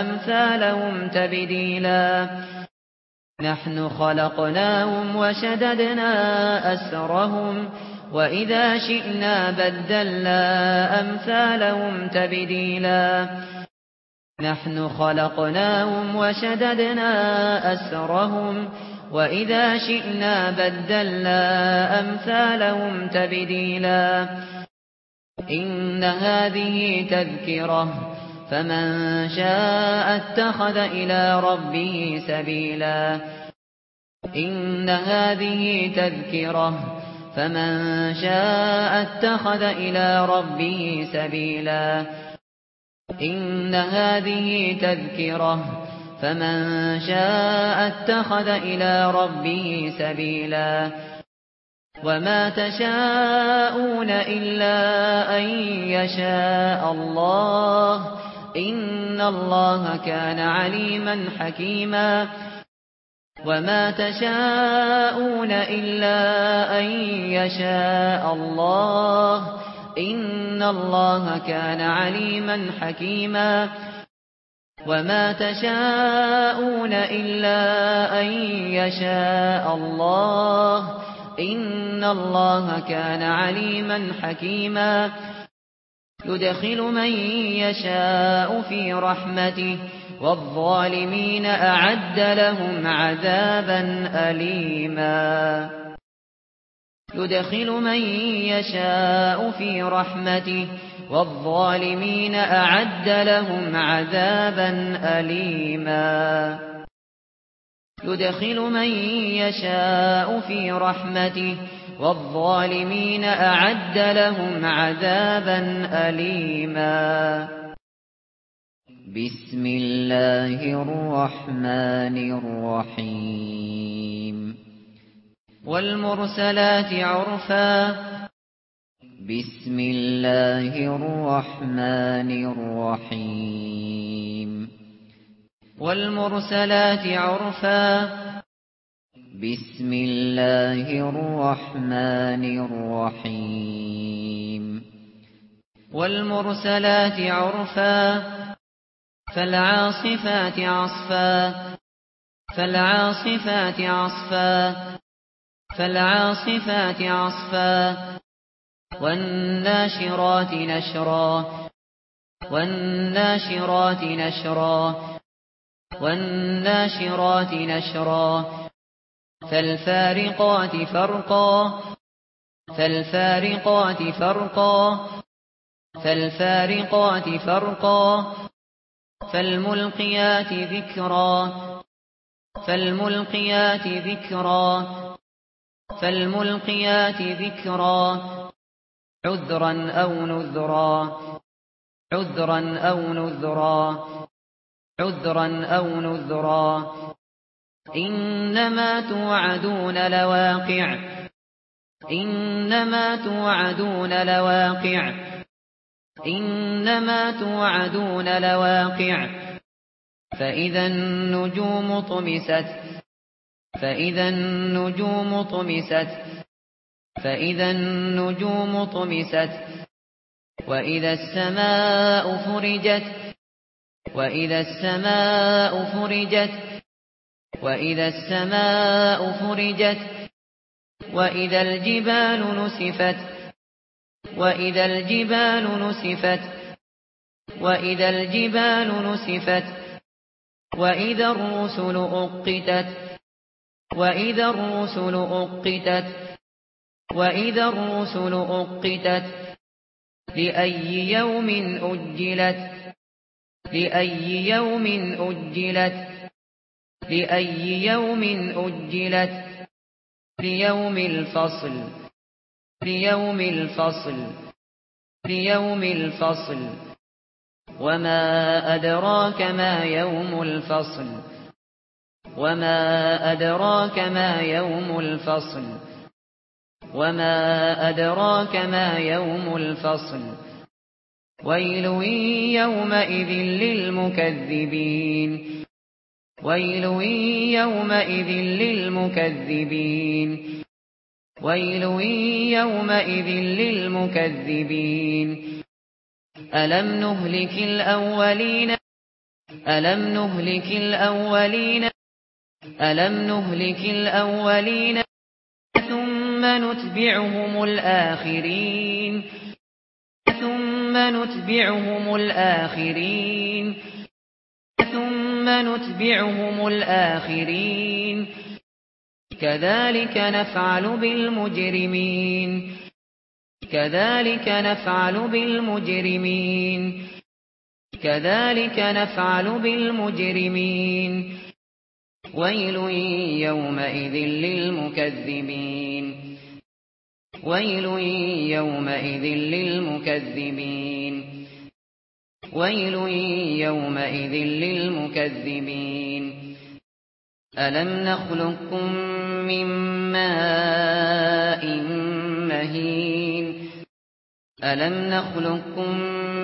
أمثالهم تبديلا نحن خلقناهم وشددنا أسرهم وإذا شئنا بدلنا أمثالهم تبديلا نحن خلقناهم وشددنا أسرهم وإذا شئنا بدلنا أمثالهم تبديلا إن هذه تذكرة. فمن شاء اتخذ إلى ربه سبيلا. إن هذه تذكرة. فمن شاء اتخذ إلى ربه سبيلا. إن هذه تذكرة. فمن شاء اتخذ إلى ربه سبيلا. وما تشاءون إلا أن يشاء الله إن الله كان عليما حكيما وما تشاءون إلا أن يشاء الله إن الله كان عليما حكيما وما تشاءون إلا أن يشاء الله إن الله كان عليما حكيما. يدخل من يشاء في رحمته والظالمين أعد لهم عذابا أليما. يدخل من يشاء في رحمته والظالمين أعد لهم عذابا أليما. يدخل من يشاء في رحمته والظالمين أعد لهم عذابا أليما بسم الله الرحمن الرحيم والمرسلات عرفا بسم الله الرحمن الرحيم والمرسلات عرفا. بسم الله الرحمن الرحيم. والمرسلات عرفا. فالعاصفات عصفا. فالعاصفات عصفا. فالعاصفات عصفا. والناشرات نشرا. والناشرات نشرا. والناشرات نشرا، فالفارقات فرقا فالفارقات فرقا فالفارقات فرقا، فالملقيات ذكرا فالملقيات ذكرا فالملقيات ذكرا، عذرا أو نذرا، عذرا أو نذرا. عذرا أو نذرا. إنما توعدون لواقع. إنما توعدون لواقع. إنما توعدون لواقع. فإذا النجوم طمست. فإذا النجوم طمست. فإذا النجوم طمست. وإذا السماء فرجت. وإذا السماء فرجت وإذا السماء فرجت وإذا الجبال نسفت وإذا الجبال نسفت وإذا الجبال نسفت وَإِذَا الرُّسُلُ أُقِّتَتْ وَإِذَا الرُّسُلُ أُقِّتَتْ وَإِذَا الرُّسُلُ أُقِّتَتْ لِأَيِّ يَوْمٍ أُجِّلَتْ لِأَيِّ يَوْمٍ أُجِّلَتْ؟ لِأَيِّ يَوْمٍ أُجِّلَتْ؟ لِيَوْمِ الْفَصْلِ. لِيَوْمِ الْفَصْلِ. لِيَوْمِ الْفَصْلِ. وما أدراك ما يوم الفصل. وما أدراك ما يوم الفصل. وما أدراك ما يوم الفصل. ويل يومئذ للمكذبين ويل يومئذ للمكذبين ويل يومئذ للمكذبين ألم نهلك الأولين ألم نهلك الأولين ألم نهلك الأولين ثم نتبعهم الآخرين ثم نتبعهم الآخرين. ثم نتبعهم الآخرين. كذلك نفعل بالمجرمين. كذلك نفعل بالمجرمين. كذلك نفعل بالمجرمين. ويل يومئذ للمكذبين. ويل يومئذ للمكذبين. ويل يومئذ للمكذبين. ألم نخلقكم من ماء مهين؟ ألم نخلقكم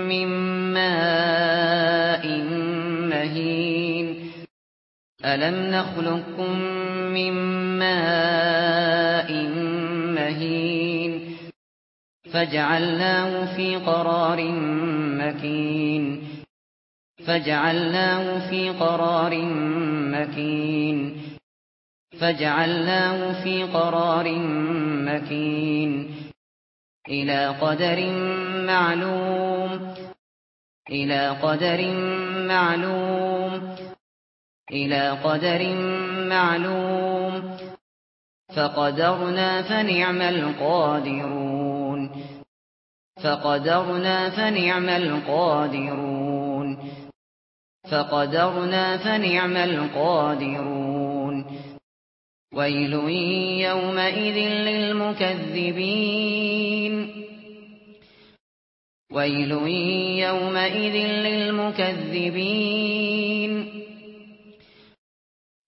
من ماء مهين؟ ألم نخلقكم من ماء فجعلناه في قرار مكين. فجعلناه في قرار مكين. فجعلناه في قرار مكين. إلى قدر معلوم. إلى قدر معلوم. إلى قدر معلوم. فقدرنا فنعم القادرون. فقدرنا فنعم القادرون. فقدرنا فنعم القادرون. ويل يومئذ للمكذبين. ويل يومئذ للمكذبين.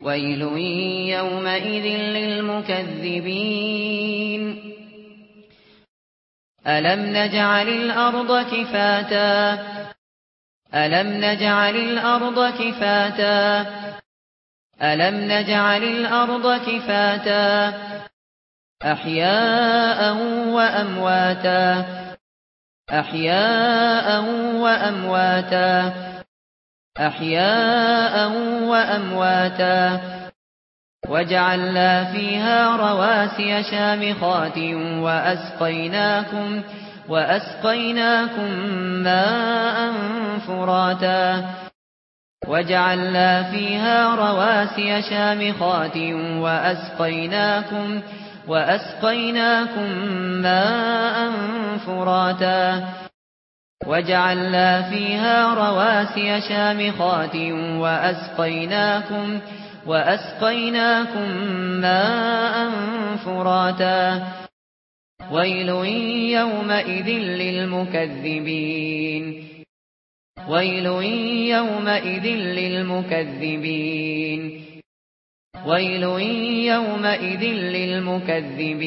ويل يومئذ للمكذبين. ألم نجعل الأرض كفاتا ألم نجعل الأرض كفاتا ألم نجعل الأرض كفاتا أحياء وأمواتا أحياء وأمواتا أحياء وأمواتا وجعلنا فيها رواسي شامخات وأسقيناكم وأسقيناكم ماء فراتا. وجعلنا فيها رواسي شامخات وأسقيناكم وأسقيناكم ماء فراتا. وجعلنا فيها رواسي شامخات وأسقيناكم ماء فراتا وأسقيناكم ماء فراتا. ويل يومئذ للمكذبين. ويل يومئذ للمكذبين. ويل يومئذ للمكذبين.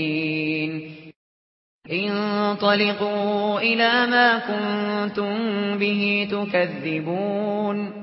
انطلقوا إلى ما كنتم به تكذبون.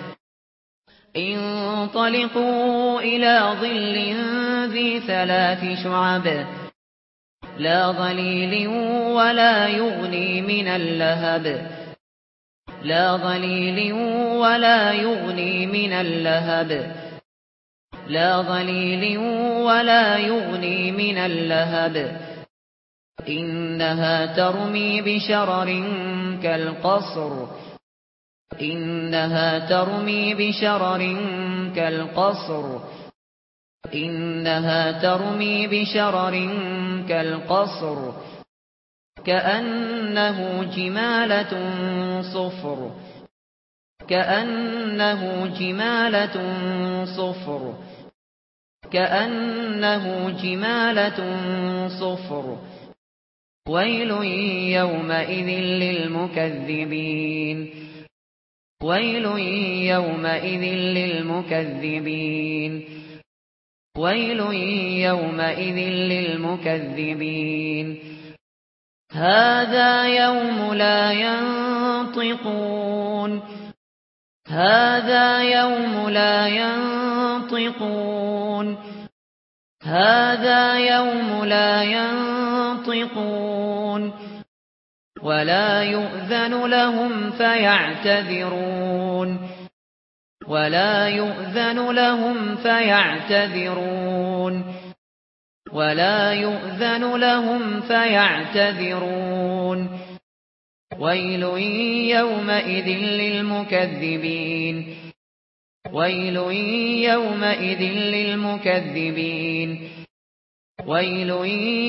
انطلقوا إلى ظل ذي ثلاث شعب. لا ظليل ولا يغني من اللهب. لا ظليل ولا يغني من اللهب. لا ظليل ولا يغني من اللهب. إنها ترمي بشرر كالقصر. إنها ترمي بشرر كالقصر. إنها ترمي بشرر كالقصر. كأنه جمالة صفر. كأنه جمالة صفر. كأنه جمالة صفر. ويل يومئذ للمكذبين. ويل يومئذ للمكذبين. ويل يومئذ للمكذبين. هذا يوم لا ينطقون. هذا يوم لا ينطقون. هذا يوم لا ينطقون. ولا يؤذن لهم فيعتذرون. ولا يؤذن لهم فيعتذرون. ولا يؤذن لهم فيعتذرون. ويل يومئذ للمكذبين. ويل يومئذ للمكذبين. ويل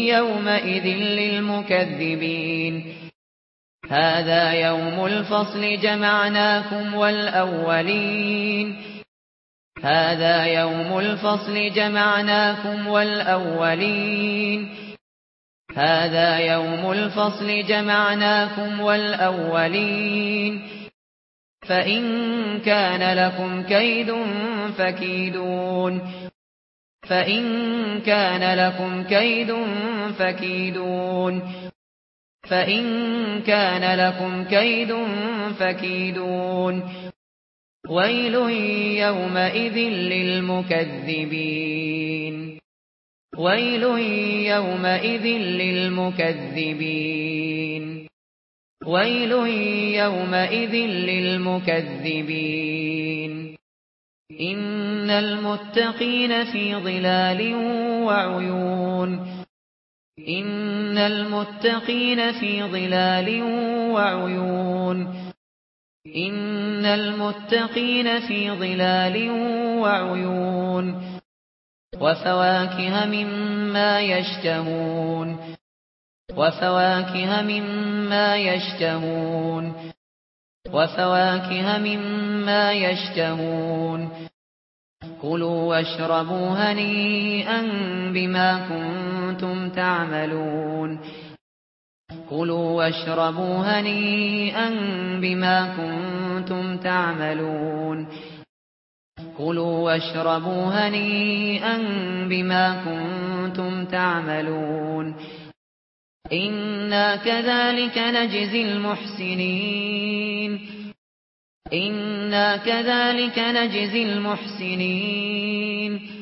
يومئذ للمكذبين. هذا يوم الفصل جمعناكم والأولين. هذا يوم الفصل جمعناكم والأولين. هذا يوم الفصل جمعناكم والأولين. فإن كان لكم كيد فكيدون. فإن كان لكم كيد فكيدون. فإن كان لكم كيد فكيدون ويل يومئذ للمكذبين ويل يومئذ للمكذبين ويل يومئذ للمكذبين إن المتقين في ظلال وعيون ان المتقين في ظلال وعيون ان المتقين في ظلال وعيون وفواكه مما يشتهون وفواكه مما يشتهون وفواكه مما يشتهون كلوا واشربوا هنيئا بما كنتم تعملون. كلوا واشربوا هنيئا بما كنتم تعملون. كلوا واشربوا هنيئا بما كنتم تعملون. إنا كذلك نجزي المحسنين. إنا كذلك نجزي المحسنين.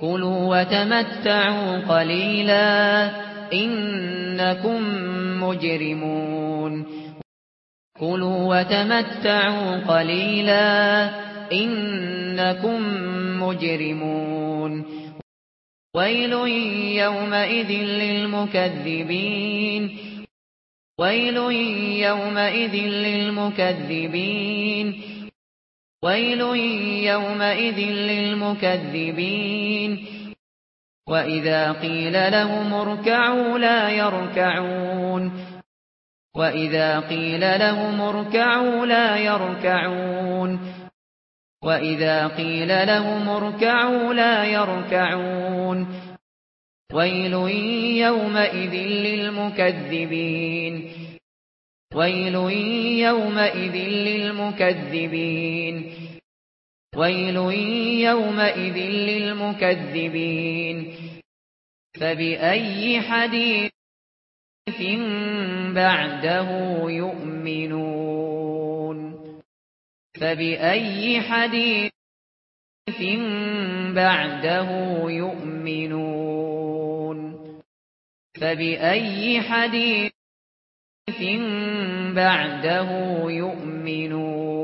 كلوا وتمتعوا قليلا إنكم مجرمون كلوا وتمتعوا قليلا إنكم المجرمون ويل يومئذ للمكذبين ويل يومئذ للمكذبين ويل يومئذ للمكذبين وإذا قيل لهم اركعوا لا يركعون وَإِذَا قِيلَ لَهُمُ ارْكَعُوا لَا يَرْكَعُونَ وَإِذَا قِيلَ لَهُمُ ارْكَعُوا لَا يَرْكَعُونَ وَيْلٌ يَوْمَئِذٍ لِلْمُكَذِّبِينَ وَيْلٌ يَوْمَئِذٍ لِلْمُكَذِّبِينَ وَيْلٌ يَوْمَئِذٍ لِلْمُكَذِّبِينَ فَبِأَيِّ حَدِيثٍ بعده يؤمنون فبأي حديث بعده يؤمنون فبأي حديث بعده يؤمنون